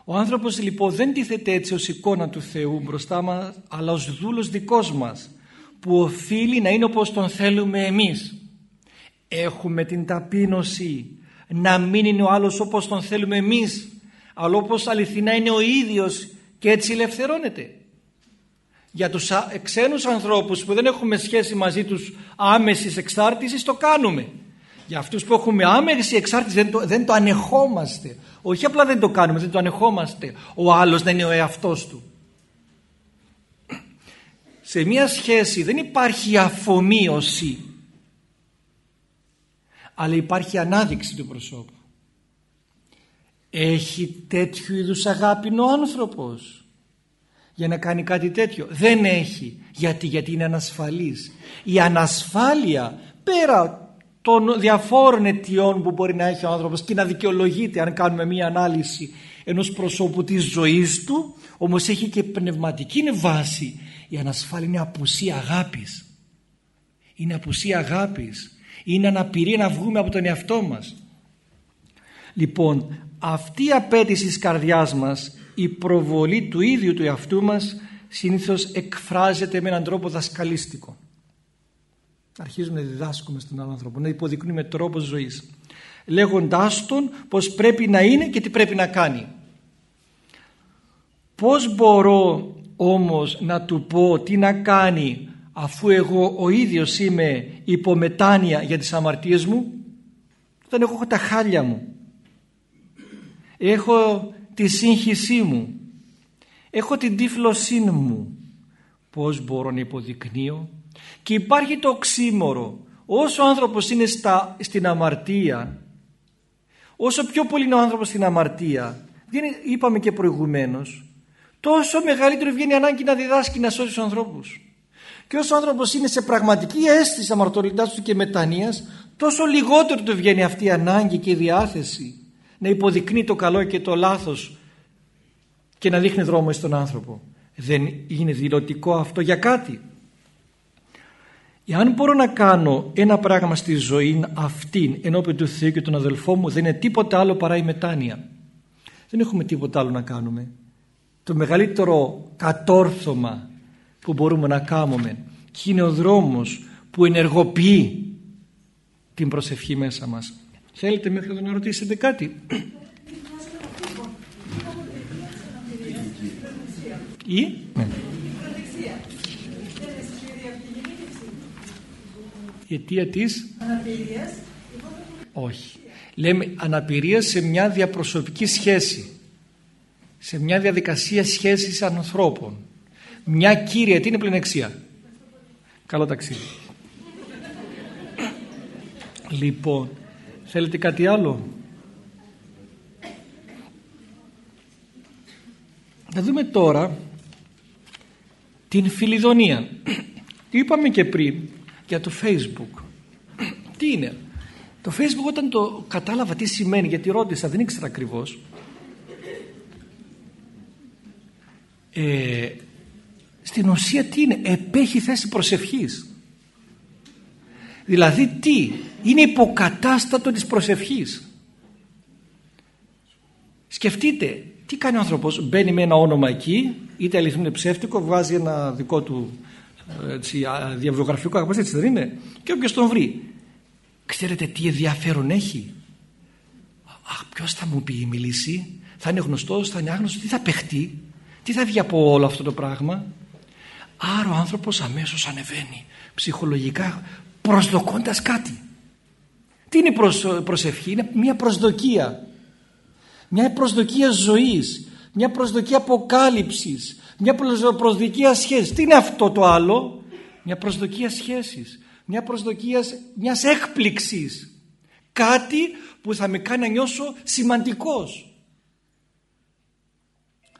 Speaker 2: Ο άνθρωπος λοιπόν δεν τίθεται έτσι ως εικόνα του Θεού μπροστά μας αλλά ως δούλος δικός μας που οφείλει να είναι όπως τον θέλουμε εμείς. Έχουμε την ταπείνωση να μην είναι ο άλλος όπως τον θέλουμε εμείς αλλά όπως αληθινά είναι ο ίδιος και έτσι ελευθερώνεται. Για τους ξένους ανθρώπους που δεν έχουμε σχέση μαζί τους άμεσης εξάρτησης το κάνουμε. Για αυτούς που έχουμε άμεση εξάρτηση δεν το, δεν το ανεχόμαστε. Όχι απλά δεν το κάνουμε, δεν το ανεχόμαστε. Ο άλλος δεν είναι ο εαυτός του. Σε μια σχέση δεν υπάρχει αφομοίωση αλλά υπάρχει ανάδειξη του προσώπου. Έχει τέτοιου είδους αγάπη ο άνθρωπος για να κάνει κάτι τέτοιο. Δεν έχει. Γιατί, γιατί είναι ανασφαλής. Η ανασφάλεια πέρα των διαφόρων αιτιών που μπορεί να έχει ο άνθρωπος και να δικαιολογείται αν κάνουμε μία ανάλυση ενός προσώπου της ζωής του όμως έχει και πνευματική βάση η ανασφάλεια είναι απουσία αγάπης είναι απουσία αγάπης είναι αναπηρία να βγούμε από τον εαυτό μας λοιπόν αυτή η απέτηση της καρδιάς μας η προβολή του ίδιου του εαυτού μας συνήθως εκφράζεται με έναν τρόπο δασκαλίστικο. Αρχίζουμε να διδάσκουμε στον άλλο άνθρωπο να υποδεικνύουμε τρόπος ζωής λέγοντάς τον πως πρέπει να είναι και τι πρέπει να κάνει. Πως μπορώ όμως να του πω τι να κάνει αφού εγώ ο ίδιος είμαι υπομετάνια για τις αμαρτίες μου; Δεν έχω τα χάλια μου. Έχω τη σύγχυσή μου. Έχω την τύφλωσή μου. Πως μπορώ να υποδεικνύω; Και υπάρχει το οξύμορο. Όσο ο άνθρωπος είναι στα, στην αμαρτία όσο πιο πολύ είναι ο άνθρωπος στην αμαρτία είπαμε και προηγουμένως τόσο μεγαλύτερη βγαίνει η ανάγκη να διδάσκει να σώσει τους ανθρώπους. Και όσο ο άνθρωπος είναι σε πραγματική αίσθηση αμαρτωλότητάς του και μετανοίας τόσο λιγότερο του βγαίνει αυτή η ανάγκη και η διάθεση να υποδεικνύει το καλό και το λάθος και να δείχνει δρόμο στον άνθρωπο. Δεν είναι δηλωτικό αυτό για κάτι. Εάν μπορώ να κάνω ένα πράγμα στη ζωή αυτήν ενώπιον του Θεού και των αδελφών μου δεν είναι τίποτα άλλο παρά η μετάνοια. Δεν έχουμε τίποτα άλλο να κάνουμε. Το μεγαλύτερο κατόρθωμα που μπορούμε να κάνουμε και είναι ο δρόμος που ενεργοποιεί την προσευχή μέσα μας. Θέλετε μέχρι εδώ να ρωτήσετε κάτι; Ή... Ναι. Η αιτία της; Αναπηρίας. Όχι. Λέμε αναπηρίας σε μια διαπροσωπική σχέση. Σε μια διαδικασία σχέσης ανθρώπων. Μια κύρια, τι είναι πλενεξία. Καλό ταξίδι. λοιπόν, θέλετε κάτι άλλο; Να δούμε τώρα την φιλιδονία. Είπαμε και πριν για το facebook. τι είναι; Το facebook όταν το κατάλαβα τι σημαίνει γιατί ρώτησα δεν ήξερα ακριβώς ε, στην ουσία τι είναι; Επέχει θέση προσευχής δηλαδή τι; Είναι υποκατάστατο της προσευχής. Σκεφτείτε τι κάνει ο άνθρωπος; Μπαίνει με ένα όνομα εκεί είτε αληθινό είναι ψεύτικο βγάζει ένα δικό του έτσι, διαβιογραφικό αγαπώς έτσι δεν είναι; Και όποιος τον βρει ξέρετε τι ενδιαφέρον έχει; Αχ, ποιος θα μου πει η μιλήση; Θα είναι γνωστός, θα είναι άγνωστος τι θα παιχτεί; Τι θα βγει από όλο αυτό το πράγμα; Άρα ο άνθρωπος αμέσως ανεβαίνει. Ψυχολογικά προσδοκώντας κάτι. Τι είναι η προσευχή, είναι μια προσδοκία. Μια προσδοκία ζωής, μια προσδοκία αποκάλυψης, μια προσδοκία σχέσης. Τι είναι αυτό το άλλο, μια προσδοκία σχέσης, μια προσδοκία μιας έκπληξης. Κάτι που θα με κάνει να νιώσω σημαντικός.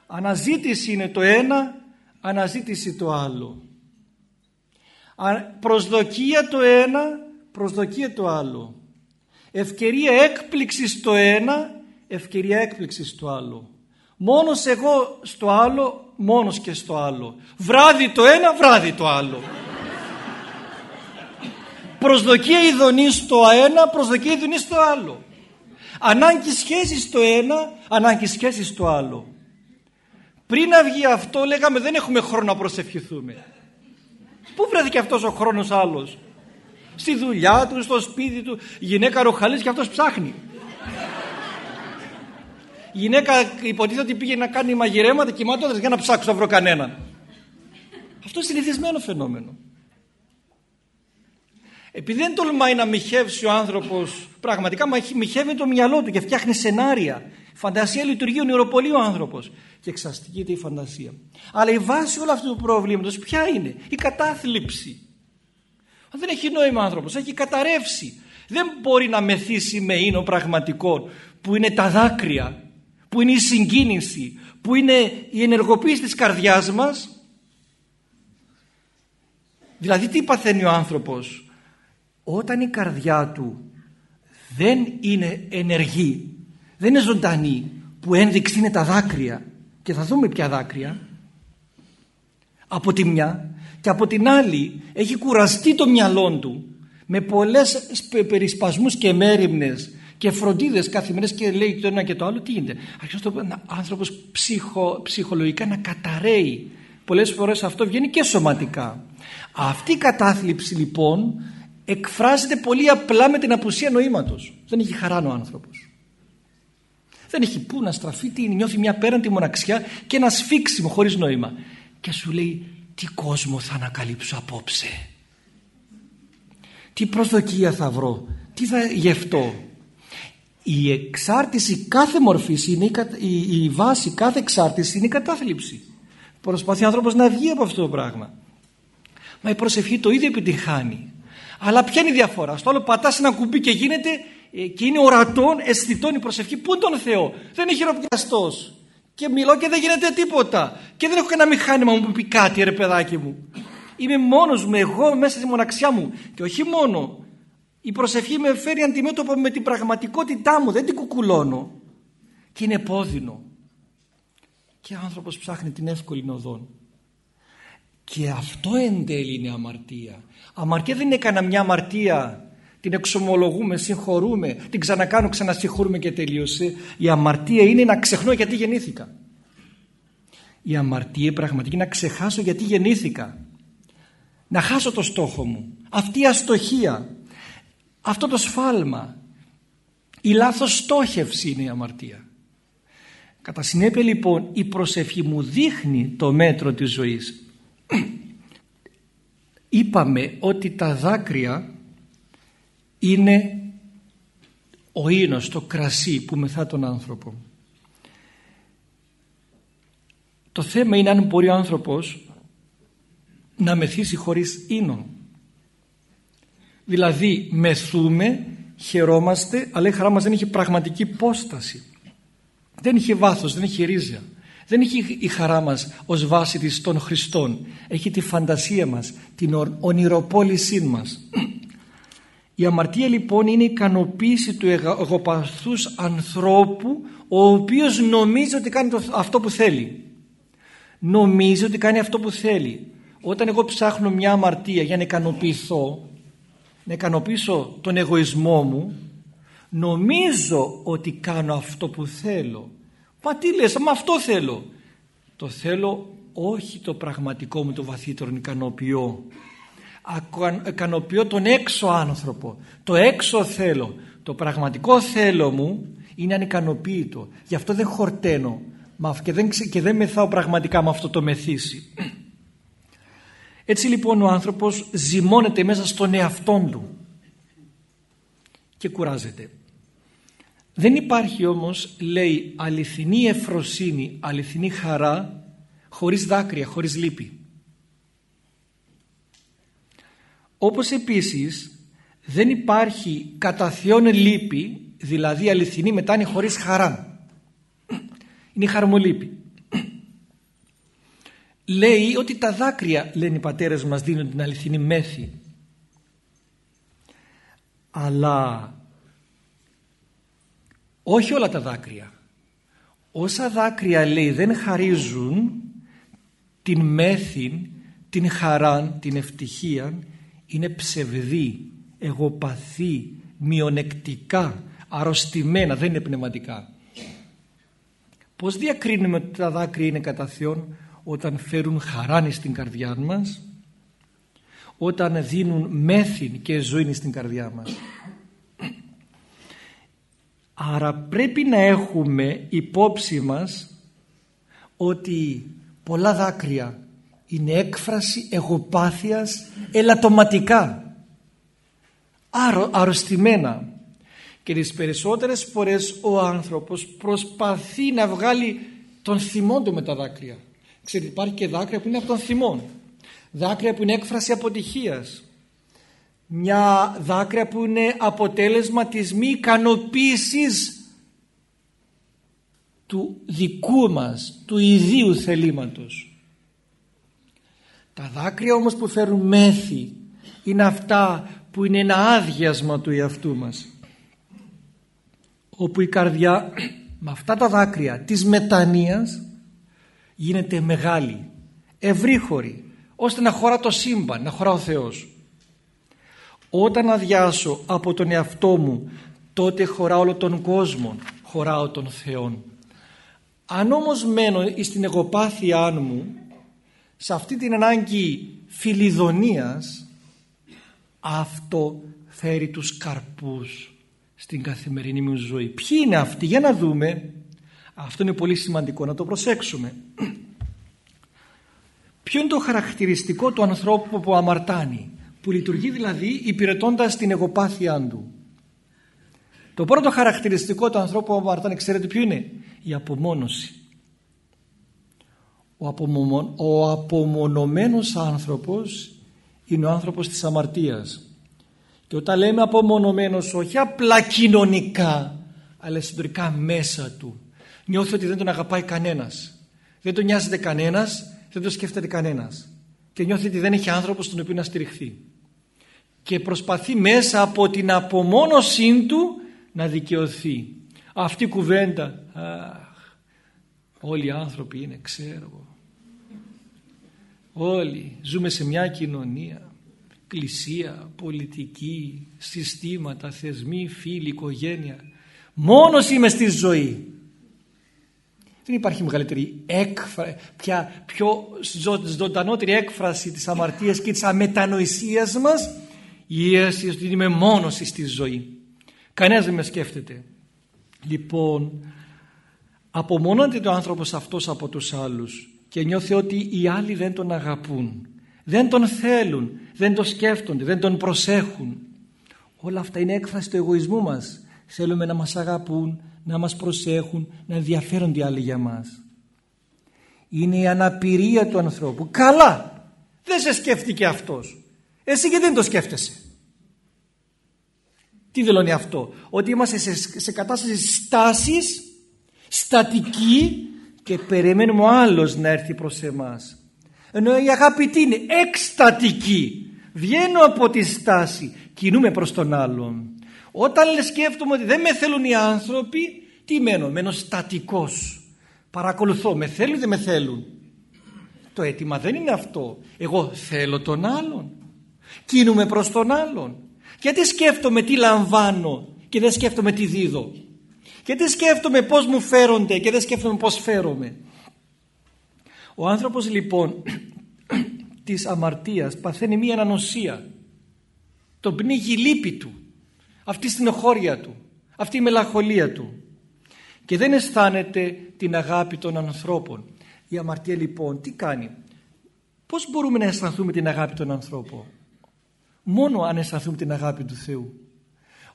Speaker 2: Αναζήτηση είναι το ένα αναζήτηση το άλλο. Προσδοκία το ένα, προσδοκία το άλλο. Ευκαιρία έκπληξης το ένα, ευκαιρία έκπληξης το άλλο. Μόνος εγώ στο άλλο, μόνος και στο άλλο. Βράδυ το ένα, βράδυ το άλλο. προσδοκία ειδονή στο ένα, προσδοκία ειδονή στο άλλο. Ανάγκη σχέσης στο ένα, ανάγκη σχέσης στο άλλο. Πριν να βγει αυτό λέγαμε δεν έχουμε χρόνο να προσευχηθούμε. Πού βρέθηκε αυτός ο χρόνος άλλος; Στη δουλειά του, στο σπίτι του. Η γυναίκα ροχαλής και αυτός ψάχνει. Η γυναίκα υποτίθεται ότι πήγε να κάνει μαγειρέματα κοιμάτοντας για να ψάξω να βρω κανέναν. Αυτό είναι συνηθισμένο φαινόμενο. Επειδή δεν τολμάει να μοιχεύσει ο άνθρωπος, πραγματικά μοιχεύει το μυαλό του και φτιάχνει σενάρια. Φαντασία λειτουργεί ονειροπολεί ο άνθρωπος και εξαστικείται η φαντασία. Αλλά η βάση όλου αυτού του προβλήματος ποια είναι, η κατάθλιψη. Δεν έχει νόημα ο άνθρωπος, έχει καταρρεύσει. Δεν μπορεί να μεθύσει με ίνο πραγματικός που είναι τα δάκρυα, που είναι η συγκίνηση, που είναι η ενεργοποίηση της καρδιάς μας. Δηλαδή τι παθαίνει ο άνθρωπος; Όταν η καρδιά του δεν είναι ενεργή, δεν είναι ζωντανή, που ένδειξη είναι τα δάκρυα. Και θα δούμε ποια δάκρυα. Από τη μια. Και από την άλλη έχει κουραστεί το μυαλό του με πολλές περισπασμούς και μέρημνες και φροντίδες καθημερινές και λέει το ένα και το άλλο τι γίνεται. Αρχίζει το άνθρωπος ψυχο, ψυχολογικά να καταραίει. Πολλές φορές αυτό βγαίνει και σωματικά. Αυτή η κατάθλιψη λοιπόν εκφράζεται πολύ απλά με την απουσία νοήματος. Δεν έχει χαρά ο άνθρωπος. Δεν έχει πού να στραφεί τι νιώθει μια πέραντη μοναξιά και ένα σφίξιμο χωρίς νόημα. Και σου λέει τι κόσμο θα ανακαλύψω απόψε; Τι προσδοκία θα βρω; Τι θα γευτώ; Η εξάρτηση κάθε μορφής είναι η, η, βάση κάθε εξάρτησης είναι η κατάθλιψη. Προσπαθεί ο άνθρωπος να βγει από αυτό το πράγμα. Μα η προσευχή το ίδιο επιτυχάνει αλλά ποια είναι η διαφορά; Στο άλλο πατάς ένα κουμπί και γίνεται ε, και είναι ορατόν, αισθητόν η προσευχή. Πού είναι τον Θεό; Δεν είναι χειροπιαστός και μιλώ και δεν γίνεται τίποτα. Και δεν έχω κανένα μηχάνημα μου που πει κάτι ρε παιδάκι μου. Είμαι μόνος μου εγώ μέσα στη μοναξιά μου. Και όχι μόνο. Η προσευχή με φέρει αντιμέτωπο με την πραγματικότητά μου. Δεν την κουκουλώνω. Και είναι πόδινο και ο άνθρωπος ψάχνει την εύκολη οδόν. Και αυτό εν τέλει είναι αμαρτία αμαρτία δεν είναι κανένα μια αμαρτία την εξομολογούμε, συγχωρούμε, την ξανακάνω, ξανασυγχωρούμε και τελείωσε. Η αμαρτία είναι να ξεχνώ γιατί γεννήθηκα. Η αμαρτία πραγματική να ξεχάσω γιατί γεννήθηκα. Να χάσω το στόχο μου. Αυτή η αστοχία, αυτό το σφάλμα, η λάθος στόχευση είναι η αμαρτία. Κατά συνέπεια λοιπόν η προσευχή μου δείχνει το μέτρο της ζωής. Είπαμε ότι τα δάκρυα είναι ο ίνος, το κρασί που μεθά τον άνθρωπο. Το θέμα είναι αν μπορεί ο άνθρωπος να μεθύσει χωρίς ίνο. Δηλαδή μεθούμε, χαιρόμαστε, αλλά η χαρά μας δεν έχει πραγματική πόσταση. Δεν έχει βάθος, δεν έχει ρίζα. Δεν έχει η χαρά μας ως βάση της των Χριστών. Έχει τη φαντασία μας, την ονειροπόλησή μας. Η αμαρτία λοιπόν είναι η ικανοποίηση του εγωπαθούς ανθρώπου ο οποίος νομίζει ότι κάνει αυτό που θέλει. Νομίζει ότι κάνει αυτό που θέλει. Όταν εγώ ψάχνω μια αμαρτία για να ικανοποιηθώ, να ικανοποιήσω τον εγωισμό μου, νομίζω ότι κάνω αυτό που θέλω. Μα τι λες, μα αυτό θέλω. Το θέλω όχι το πραγματικό μου το βαθύτερο ικανοποιώ. Ικανοποιώ τον έξω άνθρωπο. Το έξω θέλω. Το πραγματικό θέλω μου είναι ανικανοποίητο. Γι' αυτό δεν χορταίνω. Και δεν, και δεν μεθάω πραγματικά με αυτό το μεθύσι. Έτσι λοιπόν ο άνθρωπος ζυμώνεται μέσα στον εαυτόν του και κουράζεται δεν υπάρχει όμως λέει αληθινή εφροσύνη αληθινή χαρά χωρίς δάκρυα, χωρίς λύπη Όπως επίσης δεν υπάρχει κατά Θεόν λύπη, δηλαδή αληθινή μετάνη χωρίς χαρά. Είναι η χαρμολύπη. Λέει ότι τα δάκρυα, λένε οι πατέρες μας, δίνουν την αληθινή μέθη. Αλλά όχι όλα τα δάκρυα. Όσα δάκρυα λέει δεν χαρίζουν την μέθη, την χαρά, την ευτυχία είναι ψευδή, εγωπαθή, μειονεκτικά, αρρωστημένα, δεν είναι πνευματικά. Πώς διακρίνουμε ότι τα δάκρυα είναι κατά Θεόν όταν φέρουν χαράνη στην καρδιά μας, όταν δίνουν μέθην και ζωή στην καρδιά μας; Άρα πρέπει να έχουμε υπόψη μας ότι πολλά δάκρυα είναι έκφραση εγωπάθειας ελαττωματικά αρρο, αρρωστημένα. Και τις περισσότερες φορές ο άνθρωπος προσπαθεί να βγάλει τον θυμό του με τα δάκρυα. Ξέρετε υπάρχει και δάκρυα που είναι από τον θυμό δάκρυα που είναι έκφραση αποτυχίας μια δάκρυα που είναι αποτέλεσμα της μη ικανοποίησης του δικού μας, του ιδίου θελήματος. Τα δάκρυα όμως που φέρουν μέθη είναι αυτά που είναι ένα άδειασμα του εαυτού μας. Όπου η καρδιά με αυτά τα δάκρυα της μετανοίας γίνεται μεγάλη, ευρύχωρη, ώστε να χωρά το σύμπαν, να χωρά ο Θεός. Όταν αδειάσω από τον εαυτό μου τότε χωρά όλο τον κόσμο, χωράω τον Θεόν. Αν όμως μένω στην εγωπάθειά μου σε αυτή την ανάγκη φιλιδονίας αυτό φέρει τους καρπούς στην καθημερινή μου ζωή. Ποιοι είναι αυτοί, για να δούμε. Αυτό είναι πολύ σημαντικό να το προσέξουμε. Ποιο είναι το χαρακτηριστικό του ανθρώπου που αμαρτάνει; Που λειτουργεί δηλαδή υπηρετώντας την εγωπάθειά του. Το πρώτο χαρακτηριστικό του ανθρώπου που αμαρτάνει ξέρετε ποιο είναι; Η απομόνωση. Ο, απομονωμένο ο απομονωμένος άνθρωπος είναι ο άνθρωπος της αμαρτίας. Και όταν λέμε απομονωμένος όχι απλά κοινωνικά αλλά εσωτερικά μέσα του νιώθει ότι δεν τον αγαπάει κανένας. Δεν τον νοιάζεται κανένας, δεν τον σκέφτεται κανένας. Και νιώθει ότι δεν έχει άνθρωπος στον οποίο να στηριχθεί και προσπαθεί μέσα από την απομόνωσή του να δικαιωθεί. Αυτή η κουβέντα, αχ, όλοι οι άνθρωποι είναι, ξέρω Όλοι ζούμε σε μια κοινωνία, εκκλησία, πολιτική, συστήματα, θεσμοί, φίλοι, οικογένεια. Μόνος είμαι στη ζωή. Δεν υπάρχει μεγαλύτερη έκφραση, πια πιο ζωντανότερη έκφραση της αμαρτίας και της αμετανοησίας μας η αίσθηση ότι είμαι μόνος στη ζωή. Κανένας δεν με σκέφτεται. Λοιπόν, απομονώνεται το άνθρωπος αυτός από τους άλλους και νιώθει ότι οι άλλοι δεν τον αγαπούν. Δεν τον θέλουν, δεν τον σκέφτονται, δεν τον προσέχουν. Όλα αυτά είναι έκφραση του εγωισμού μας. Θέλουμε να μας αγαπούν, να μας προσέχουν, να ενδιαφέρονται οι άλλοι για μας. Είναι η αναπηρία του ανθρώπου. Καλά! Δεν σε σκέφτηκε αυτός. Εσύ γιατί δεν το σκέφτεσαι; Τι δηλώνει αυτό; Ότι είμαστε σε, σε κατάσταση στάσης, στατική και περιμένουμε ο άλλος να έρθει προς εμάς. Ενώ η αγάπη τι είναι; Εκστατική. Βγαίνω από τη στάση. Κινούμε προς τον άλλον. Όταν σκέφτομαι ότι δεν με θέλουν οι άνθρωποι, τι μένω; Μένω στατικός. Παρακολουθώ. Με θέλουν ή δεν με θέλουν; Το αίτημα δεν είναι αυτό. Εγώ θέλω τον άλλον. Κινούμε προς τον άλλον. Γιατί σκέφτομαι τι λαμβάνω και δεν σκέφτομαι τι δίδω. Γιατί σκέφτομαι πώς μου φέρονται και δεν σκέφτομαι πώς φέρομαι. Ο άνθρωπος λοιπόν της αμαρτίας παθαίνει μία ανανοσία. Τον πνίγει η λύπη του. Αυτή στην οχώρια του. Αυτή η μελαγχολία του. Και δεν αισθάνεται την αγάπη των ανθρώπων. Η αμαρτία λοιπόν τι κάνει; Πώς μπορούμε να αισθανθούμε την αγάπη των ανθρώπων; Μόνο αν αισθανθούμε την αγάπη του Θεού.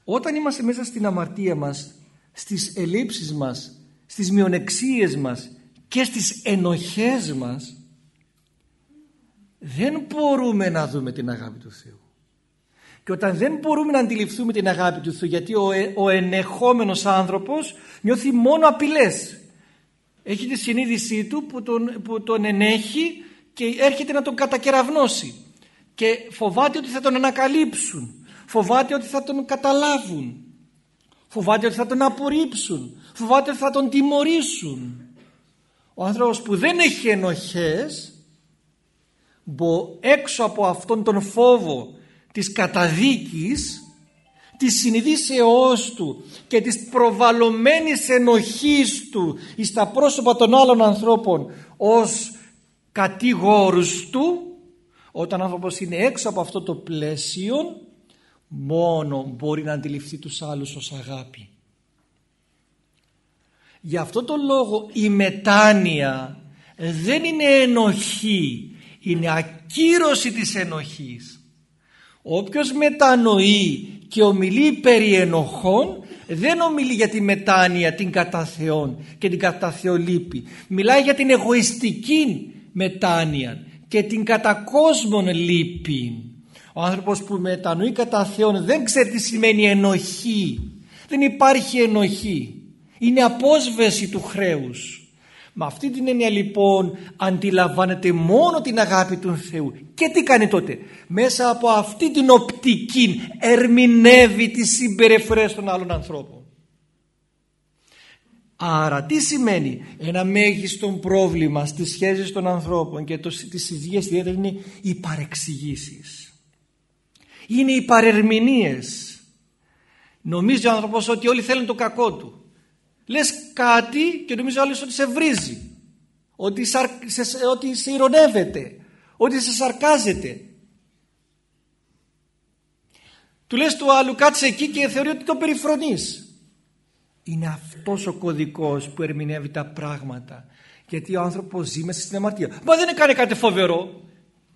Speaker 2: Όταν είμαστε μέσα στην αμαρτία μας, στις ελλείψεις μας, στις μειονεξίες μας και στις ενοχές μας δεν μπορούμε να δούμε την αγάπη του Θεού. Και όταν δεν μπορούμε να αντιληφθούμε την αγάπη του Θεού γιατί ο, ε, ο ενεχόμενος άνθρωπος νιώθει μόνο απειλές. Έχει τη συνείδησή του που τον, που τον ενέχει και έρχεται να τον κατακεραυνώσει και φοβάται ότι θα τον ανακαλύψουν. Φοβάται ότι θα τον καταλάβουν. Φοβάται ότι θα τον απορρίψουν. Φοβάται ότι θα τον τιμωρήσουν. Ο άνθρωπος που δεν έχει ενοχές μπο έξω από αυτόν τον φόβο της καταδίκης της συνειδήσεώς του και της προβαλωμένης ενοχής του εις τα πρόσωπα των άλλων ανθρώπων ως κατηγόρους του όταν ο άνθρωπος είναι έξω από αυτό το πλαίσιο μόνο μπορεί να αντιληφθεί τους άλλους ως αγάπη. Γι' αυτό το λόγο η μετάνοια δεν είναι ενοχή, είναι ακύρωση της ενοχής. Όποιος μετανοεί και ομιλεί περί ενοχών δεν ομιλεί για τη μετάνοια την κατά και την κατά λύπη μιλάει για την εγωιστική μετάνοια και την κατά κόσμον λύπη ο άνθρωπος που μετανοεί κατά Θεόν δεν ξέρει τι σημαίνει ενοχή δεν υπάρχει ενοχή είναι απόσβεση του χρέους με αυτή την έννοια λοιπόν αντιλαμβάνεται μόνο την αγάπη του Θεού. Και τι κάνει τότε; Μέσα από αυτή την οπτική ερμηνεύει τις συμπεριφορές των άλλων ανθρώπων. Άρα τι σημαίνει ένα μέγιστο πρόβλημα στις σχέσεις των ανθρώπων και το, τις συζυγίες είναι οι παρεξηγήσεις. Είναι οι παρερμηνίες. Νομίζει ο άνθρωπος ότι όλοι θέλουν το κακό του. Λες κάτι και νομίζω άλλος ότι σε βρίζει. Ότι, σε, ότι σε ηρωνεύεται. Ότι σε σαρκάζεται. Του λες του άλλου κάτσε εκεί και θεωρεί ότι το περιφρονείς. Είναι αυτός ο κωδικός που ερμηνεύει τα πράγματα. Γιατί ο άνθρωπος ζει μέσα στην αμαρτία. Μα δεν έκανε κάτι φοβερό.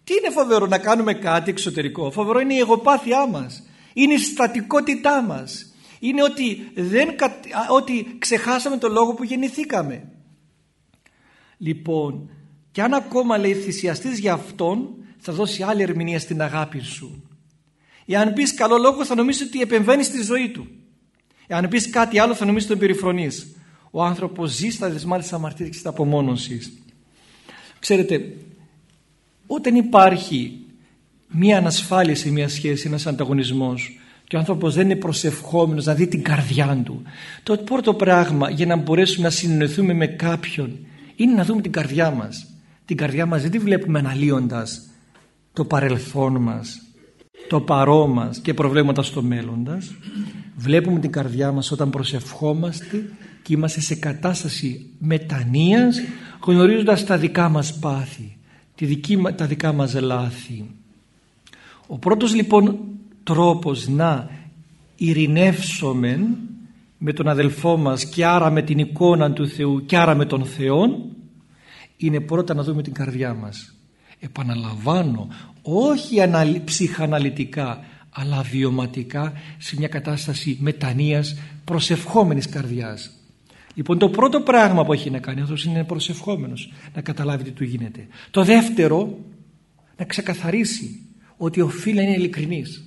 Speaker 2: Τι είναι φοβερό να κάνουμε κάτι εξωτερικό. Φοβερό είναι η εγωπάθειά μας. Είναι η στατικότητά μας είναι ότι, δεν, ότι ξεχάσαμε το λόγο που γεννηθήκαμε. Λοιπόν, και αν ακόμα λέει θυσιαστείς για αυτόν θα δώσει άλλη ερμηνεία στην αγάπη σου. Εάν πεις καλό λόγο θα νομίζεις ότι επεμβαίνεις στη ζωή του. Εάν πεις κάτι άλλο θα νομίζεις ότι τον περιφρονείς. Ο άνθρωπος ζει στα δεσμά της αμαρτίας και στα απομόνωσης. Ξέρετε, όταν υπάρχει μία ανασφάλεια σε μία σχέση, ένας ανταγωνισμός, και ο άνθρωπος δεν είναι προσευχόμενος να δει την καρδιά του το πρώτο πράγμα για να μπορέσουμε να συνεννοηθούμε με κάποιον είναι να δούμε την καρδιά μας την καρδιά μας δεν τη βλέπουμε αναλύοντας το παρελθόν μας το παρό μας και προβλήματα στο μέλλοντας βλέπουμε την καρδιά μας όταν προσευχόμαστε και είμαστε σε κατάσταση μετανοίας γνωρίζοντας τα δικά μας πάθη τη δική, τα δικά μας λάθη ο πρώτος λοιπόν τρόπος να ειρηνεύσουμε με τον αδελφό μας και άρα με την εικόνα του Θεού και άρα με τον Θεό είναι πρώτα να δούμε την καρδιά μας. Επαναλαμβάνω, όχι ψυχαναλυτικά αλλά βιωματικά σε μια κατάσταση μετανοίας προσευχόμενης καρδιάς. Λοιπόν το πρώτο πράγμα που έχει να κάνει αυτός είναι προσευχόμενος να καταλάβει τι του γίνεται. Το δεύτερο να ξεκαθαρίσει ότι οφείλει να είναι ειλικρινής.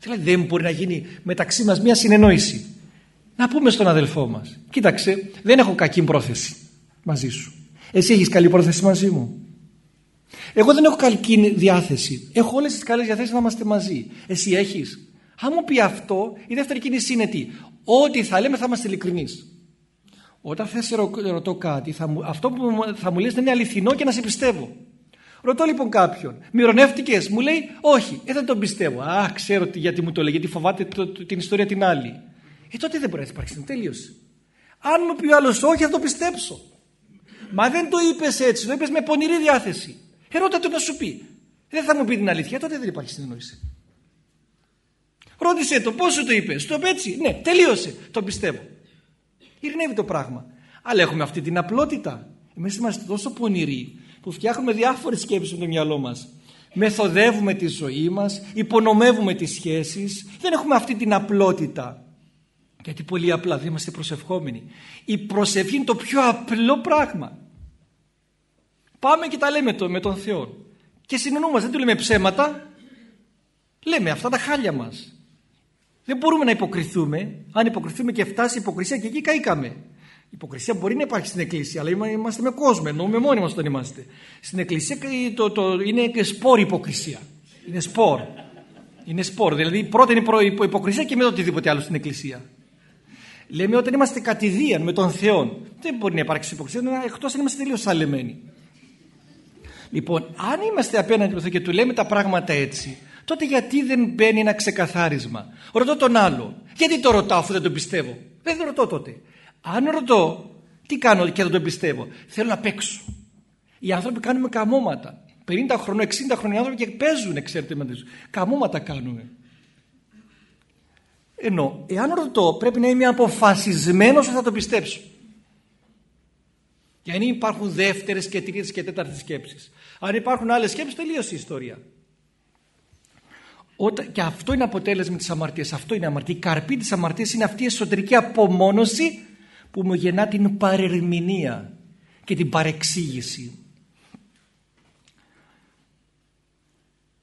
Speaker 2: Δηλαδή δεν μπορεί να γίνει μεταξύ μας μια συνεννόηση. Να πούμε στον αδελφό μας. Κοίταξε, δεν έχω κακή πρόθεση μαζί σου. Εσύ έχεις καλή πρόθεση μαζί μου. Εγώ δεν έχω καλή διάθεση. Έχω όλες τις καλές διαθέσεις να είμαστε μαζί. Εσύ έχεις. Αν μου πει αυτό, η δεύτερη κίνηση είναι τι; Ό,τι θα λέμε θα είμαστε ειλικρινείς. Όταν θα σε ρωτώ κάτι, θα μου, αυτό που θα μου λες δεν είναι αληθινό και να σε πιστεύω. Ρωτώ λοιπόν κάποιον, μυρονεύτηκε, μου λέει όχι, ε, δεν τον πιστεύω. Α, ξέρω γιατί μου το λέει, γιατί φοβάται την ιστορία την άλλη. Ε, τότε δεν μπορεί να υπάρξει, τελείωσε. Αν μου πει ο άλλος όχι, θα το πιστέψω. Μα δεν το είπες έτσι, το είπες με πονηρή διάθεση. Ε, ρώτα το να σου πει. Δεν θα μου πει την αλήθεια, τότε δεν υπάρχει συνεννόηση. Ρώτησε το, πώς σου το είπες, το είπε έτσι. Ναι, τελείωσε, το πιστεύω. Ειρηνεύει το πράγμα. Αλλά έχουμε αυτή την απλότητα. Εμείς είμαστε τόσο πονηροί που φτιάχνουμε διάφορες σκέψεις με το μυαλό μας. Μεθοδεύουμε τη ζωή μας, υπονομεύουμε τις σχέσεις, δεν έχουμε αυτή την απλότητα. Γιατί πολύ απλά δεν είμαστε προσευχόμενοι. Η προσευχή είναι το πιο απλό πράγμα. Πάμε και τα λέμε το, με τον Θεό. Και συνεννοούμαστε, δεν του λέμε ψέματα. Λέμε αυτά τα χάλια μας. Δεν μπορούμε να υποκριθούμε. Αν υποκριθούμε και φτάσει η υποκρισία και εκεί καήκαμε. Η υποκρισία μπορεί να υπάρχει στην εκκλησία, αλλά είμαστε με κόσμο, εννοούμε μόνοι μας όταν είμαστε. Στην εκκλησία το, το, είναι σπόρ υποκρισία. Είναι σπόρ. Είναι σπόρ. Δηλαδή πρώτα είναι η υποκρισία και μετά οτιδήποτε άλλο στην εκκλησία. Λέμε όταν είμαστε κατηδίαν με τον Θεό. Δεν μπορεί να υπάρξει υποκρισία εκτός αν είμαστε τελείως σαλεμένοι. Λοιπόν, αν είμαστε απέναντι του Θεού και του λέμε τα πράγματα έτσι, τότε γιατί δεν μπαίνει ένα ξεκαθάρισμα; Ρωτώ τον άλλο. Γιατί το ρωτάω αφού δεν το πιστεύω; Δεν το ρωτώ τότε. Αν ρωτώ τι κάνω και δεν το πιστεύω, θέλω να παίξω. Οι άνθρωποι κάνουμε καμώματα. 50 χρόνια, 60 χρόνια άνθρωποι και παίζουν, ξέρετε με τους. Καμώματα κάνουμε. Ενώ, εάν ρωτώ, πρέπει να είμαι αποφασισμένος ότι θα το πιστέψω. Για να μην υπάρχουν δεύτερες και τρίτες και τέταρτες σκέψεις. Αν υπάρχουν άλλες σκέψεις τελείωσε η ιστορία. Όταν, και αυτό είναι αποτέλεσμα της αμαρτίας. Αυτό είναι αμαρτία. Η καρπή της αμαρτίας είναι αυτή η εσωτερική απομόνωση που μου γεννά την παρερμηνία και την παρεξήγηση.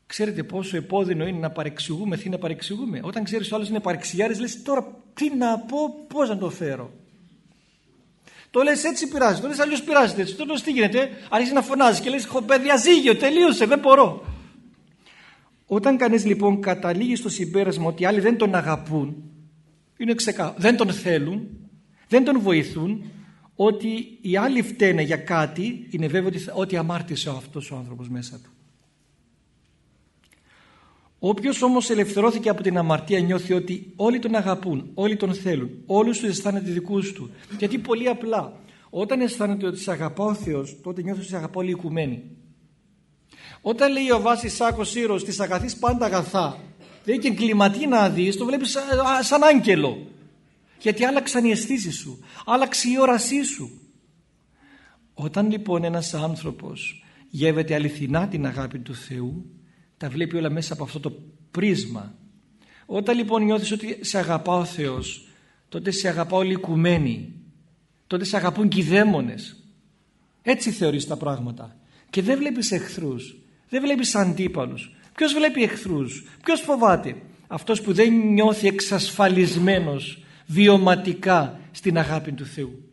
Speaker 2: Ξέρετε πόσο επώδυνο είναι να παρεξηγούμε, τι να παρεξηγούμε; Όταν ξέρεις ο άλλος είναι παρεξηγιάρης λες τώρα τι να πω, πώς να το φέρω; Το λες έτσι πειράζει, το λες αλλιώς πειράζεται έτσι. Το λες τι γίνεται, αρχίζει να φωνάζει και λες παιδιά ζήγιο, τελείωσε, δεν μπορώ. Όταν κανείς λοιπόν καταλήγει στο συμπέρασμα ότι οι άλλοι δεν τον αγαπούν, είναι ξεκάθαρο, δεν τον θέλουν, δεν τον βοηθούν, ότι οι άλλοι φταίνε για κάτι, είναι βέβαιο ότι, ότι αμάρτησε αυτός ο άνθρωπος μέσα του. Όποιος όμως ελευθερώθηκε από την αμαρτία νιώθει ότι όλοι τον αγαπούν, όλοι τον θέλουν, όλους τους αισθάνεται δικούς του. Γιατί πολύ απλά, όταν αισθάνεται ότι σε αγαπά ο Θεός, τότε νιώθει ότι σε αγαπά όλοι οι οικουμένοι. Όταν λέει ο Βάσης Σάκος Σύρος της αγαθής πάντα αγαθά, λέει και εγκληματή να δεις, το βλέπεις σαν άγγελο. Γιατί άλλαξαν οι αισθήσεις σου, άλλαξε η όρασή σου. Όταν λοιπόν ένας άνθρωπος γεύεται αληθινά την αγάπη του Θεού, τα βλέπει όλα μέσα από αυτό το πρίσμα. Όταν λοιπόν νιώθεις ότι σε αγαπά ο Θεός, τότε σε αγαπά όλοι οι οικουμένοι, τότε σε αγαπούν και οι δαίμονες. Έτσι θεωρείς τα πράγματα. Και δεν βλέπεις εχθρούς, δεν βλέπεις αντίπαλους. Ποιος βλέπει εχθρούς, ποιος φοβάται; Αυτός που δεν νιώθει εξασφαλισμένος βιωματικά στην αγάπη του Θεού.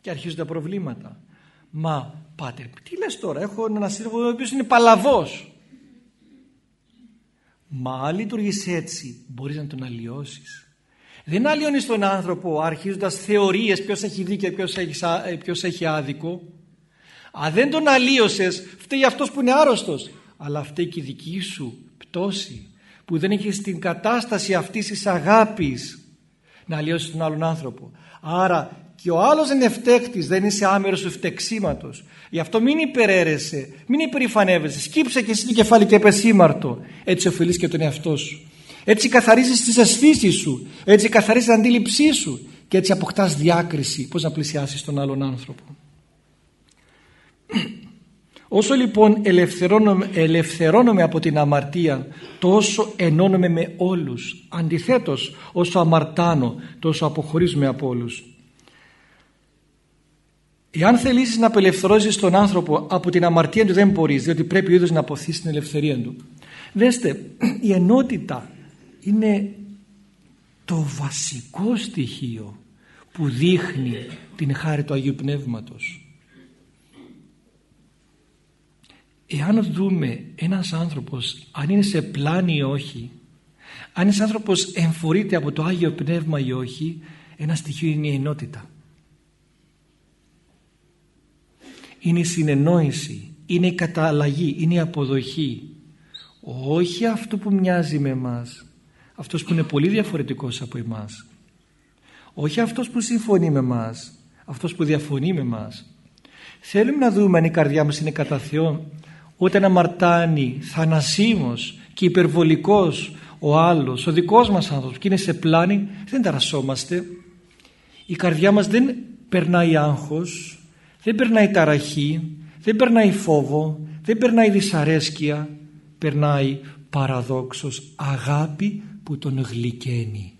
Speaker 2: Και αρχίζουν τα προβλήματα. Μα πάτε, τι λες τώρα, έχω έναν σύντροφο ο οποίος είναι παλαβός. Μα αν λειτουργείς έτσι μπορείς να τον αλλοιώσεις. Δεν αλλοιώνεις τον άνθρωπο αρχίζοντας θεωρίες ποιος έχει δίκιο και ποιος έχεις, ποιος έχει άδικο. Αν δεν τον αλλίωσες φταίει αυτός που είναι άρρωστος αλλά φταίει και η δική σου πτώση που δεν έχεις την κατάσταση αυτής της αγάπης να αλλοιώσεις τον άλλον άνθρωπο. Άρα και ο άλλος δεν είναι φταίχτης, δεν είσαι άμερος του φτεξίματος. Γι' αυτό μην υπεραίρεσαι, μην υπερηφανεύεσαι, σκύψε και εσύ το κεφάλι και πεσήμαρτο. Έτσι ωφελείς και τον εαυτό σου. Έτσι καθαρίζεις τις αισθήσεις σου, έτσι καθαρίζεις την αντίληψή σου και έτσι αποκτάς διάκριση πώς να πλησιάσεις τον άλλον άνθρωπο. Όσο λοιπόν ελευθερώνομαι, ελευθερώνομαι από την αμαρτία τόσο ενώνομαι με όλους. Αντιθέτως όσο αμαρτάνω τόσο αποχωρίζουμε από όλους. Εάν θελήσεις να απελευθερώσεις τον άνθρωπο από την αμαρτία του δεν μπορείς διότι πρέπει ο ίδιος να αποθήσει την ελευθερία του. Δέστε, η ενότητα είναι το βασικό στοιχείο που δείχνει την χάρη του Αγίου Πνεύματος. εάν δούμε ένας άνθρωπος αν είναι σε πλάνη ή όχι αν ένας άνθρωπος εμφορείται από το Άγιο Πνεύμα ή όχι ένα στοιχείο είναι η ενότητα είναι η συνεννόηση είναι η καταλλαγή, είναι η αποδοχή. Όχι αυτό που μοιάζει με εμάς αυτός που είναι πολύ διαφορετικός από εμάς. Όχι αυτός που συμφωνεί με εμάς αυτός που διαφωνεί με εμάς. Θέλουμε να δούμε αν η καρδιά μας είναι κατά Θεό όταν αμαρτάνει θανασίμος και υπερβολικός ο άλλος, ο δικός μας άνθρωπος και είναι σε πλάνη δεν ταρασόμαστε. Η καρδιά μας δεν περνάει άγχος δεν περνάει ταραχή δεν περνάει φόβο δεν περνάει δυσαρέσκεια. Περνάει παραδόξως αγάπη που τον γλυκαίνει.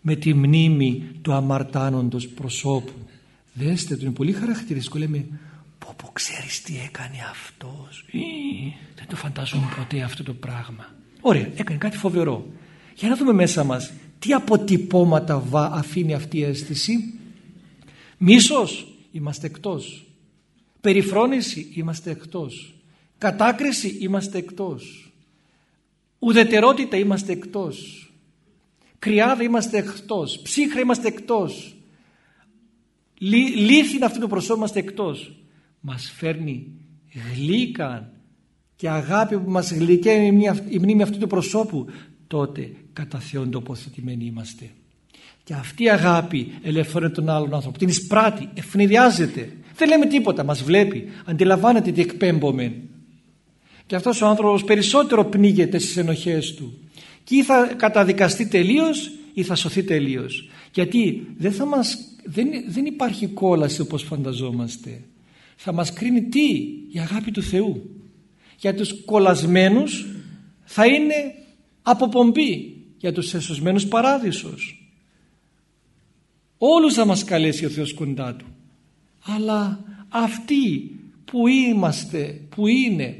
Speaker 2: Με τη μνήμη του αμαρτάνοντος προσώπου. Δέστε το είναι πολύ χαρακτηριστικό. Λέμε πω πω ξέρεις τι έκανε αυτός δεν το φαντάζομαι ποτέ αυτό το πράγμα. Ωραία έκανε κάτι φοβερό. Για να δούμε μέσα μας τι αποτυπώματα αφήνει αυτή η αίσθηση. Μίσος είμαστε εκτός. Περιφρόνηση είμαστε εκτός. Κατάκριση είμαστε εκτός. Ουδετερότητα είμαστε εκτός. Κρυάδα είμαστε εκτός. Ψύχρα είμαστε εκτός. Λύθιν αυτού του προσώπου είμαστε εκτός. Μας φέρνει γλύκα και αγάπη που μας γλυκαίνει η μνήμη αυτού του προσώπου. Τότε κατά Θεόν τοποθετημένοι είμαστε και αυτή η αγάπη ελευθερώνει τον άλλον άνθρωπο. Την εισπράττει, ευνηδιάζεται. Δεν λέμε τίποτα, μας βλέπει αντιλαμβάνεται τι εκπέμπομε και αυτός ο άνθρωπος περισσότερο πνίγεται στις ενοχές του. Και ή θα καταδικαστεί τελείως ή θα σωθεί τελείως. Γιατί δεν, θα μας, δεν, δεν υπάρχει κόλαση όπως φανταζόμαστε. Θα μας κρίνει τι; Η αγάπη του Θεού. Για τους κολλασμένους θα είναι αποπομπή. Για τους εσωσμένους παράδεισος όλους θα μας καλέσει ο Θεός κοντά Του. Αλλά αυτοί που είμαστε, που είναι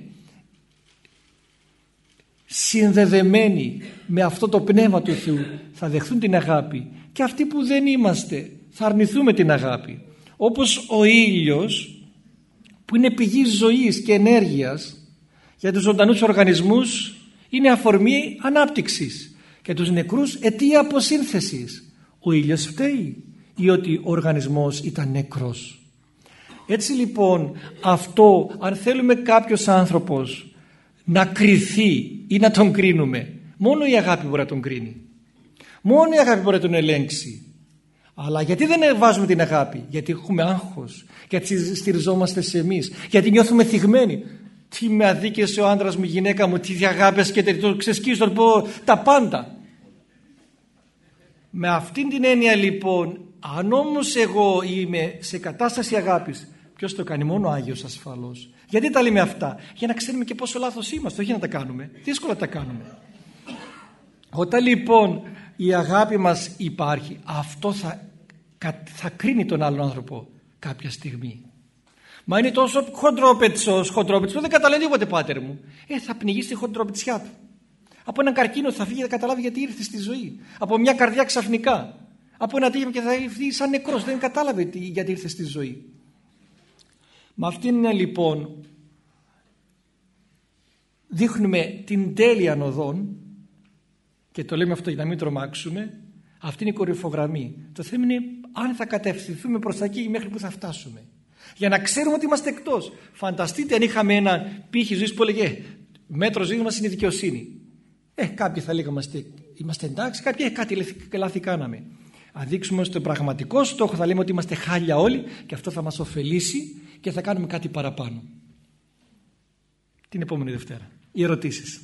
Speaker 2: συνδεδεμένοι με αυτό το πνεύμα του Θεού θα δεχθούν την αγάπη. Και αυτοί που δεν είμαστε θα αρνηθούμε την αγάπη. Όπως ο ήλιος που είναι πηγή ζωής και ενέργειας για τους ζωντανούς οργανισμούς είναι αφορμή ανάπτυξης. Και τους νεκρούς αιτία αποσύνθεσης. Ο ήλιος φταίει ή ότι ο οργανισμός ήταν νεκρός. Έτσι λοιπόν αυτό αν θέλουμε κάποιος άνθρωπος να κριθεί ή να τον κρίνουμε μόνο η αγάπη μπορεί να τον κρίνει. Μόνο η αγάπη μπορεί να τον ελέγξει. Αλλά γιατί δεν βάζουμε την αγάπη; Γιατί έχουμε άγχος. Γιατί στηριζόμαστε σε εμείς. Γιατί νιώθουμε θυγμένοι. Τι με αδίκησε ο άντρας μου η γυναίκα μου τι διαγάπες και το ξεσκίζω πω τα πάντα. Με αυτήν την έννοια λοιπόν αν όμως εγώ είμαι σε κατάσταση αγάπης Ποιος το κάνει, μόνο ο Άγιος ασφαλώς. Γιατί τα λέμε αυτά, για να ξέρουμε και πόσο λάθος είμαστε, όχι να τα κάνουμε. Δύσκολα τα κάνουμε. Όταν λοιπόν η αγάπη μας υπάρχει, αυτό θα, θα κρίνει τον άλλον άνθρωπο κάποια στιγμή. Μα είναι τόσο χοντρόπετσος, χοντρόπετσος, δεν καταλαβαίνει τίποτε πάτερ μου. Ε, θα πνιγείς στη χοντρόπετσιά του. Από έναν καρκίνο θα φύγει, θα καταλάβει γιατί ήρθε στη ζωή. Από μια καρδιά ξαφνικά. Από ένα τίγημα και θα έρθει σαν νεκρός, δεν κατάλαβε γιατί ήρθε στη ζωή. Με αυτήν είναι λοιπόν δείχνουμε την τέλεια οδόν και το λέμε αυτό για να μην τρομάξουμε αυτή είναι η κορυφογραμμή. Το θέμα είναι αν θα κατευθυνθούμε προς τα εκεί μέχρι που θα φτάσουμε. Για να ξέρουμε ότι είμαστε εκτός. Φανταστείτε αν είχαμε ένα πύχη ζωής που έλεγε μέτρος ζωής μας είναι η δικαιοσύνη ε κάποιοι θα λέγαμε είμαστε, είμαστε εντάξει κάποιοι ε, κάτι λάθη κάναμε αν δείξουμε στον πραγματικό στόχο θα λέμε ότι είμαστε χάλια όλοι και αυτό θα μας ωφελήσει και θα κάνουμε κάτι παραπάνω. Την επόμενη Δευτέρα. Οι ερωτήσεις.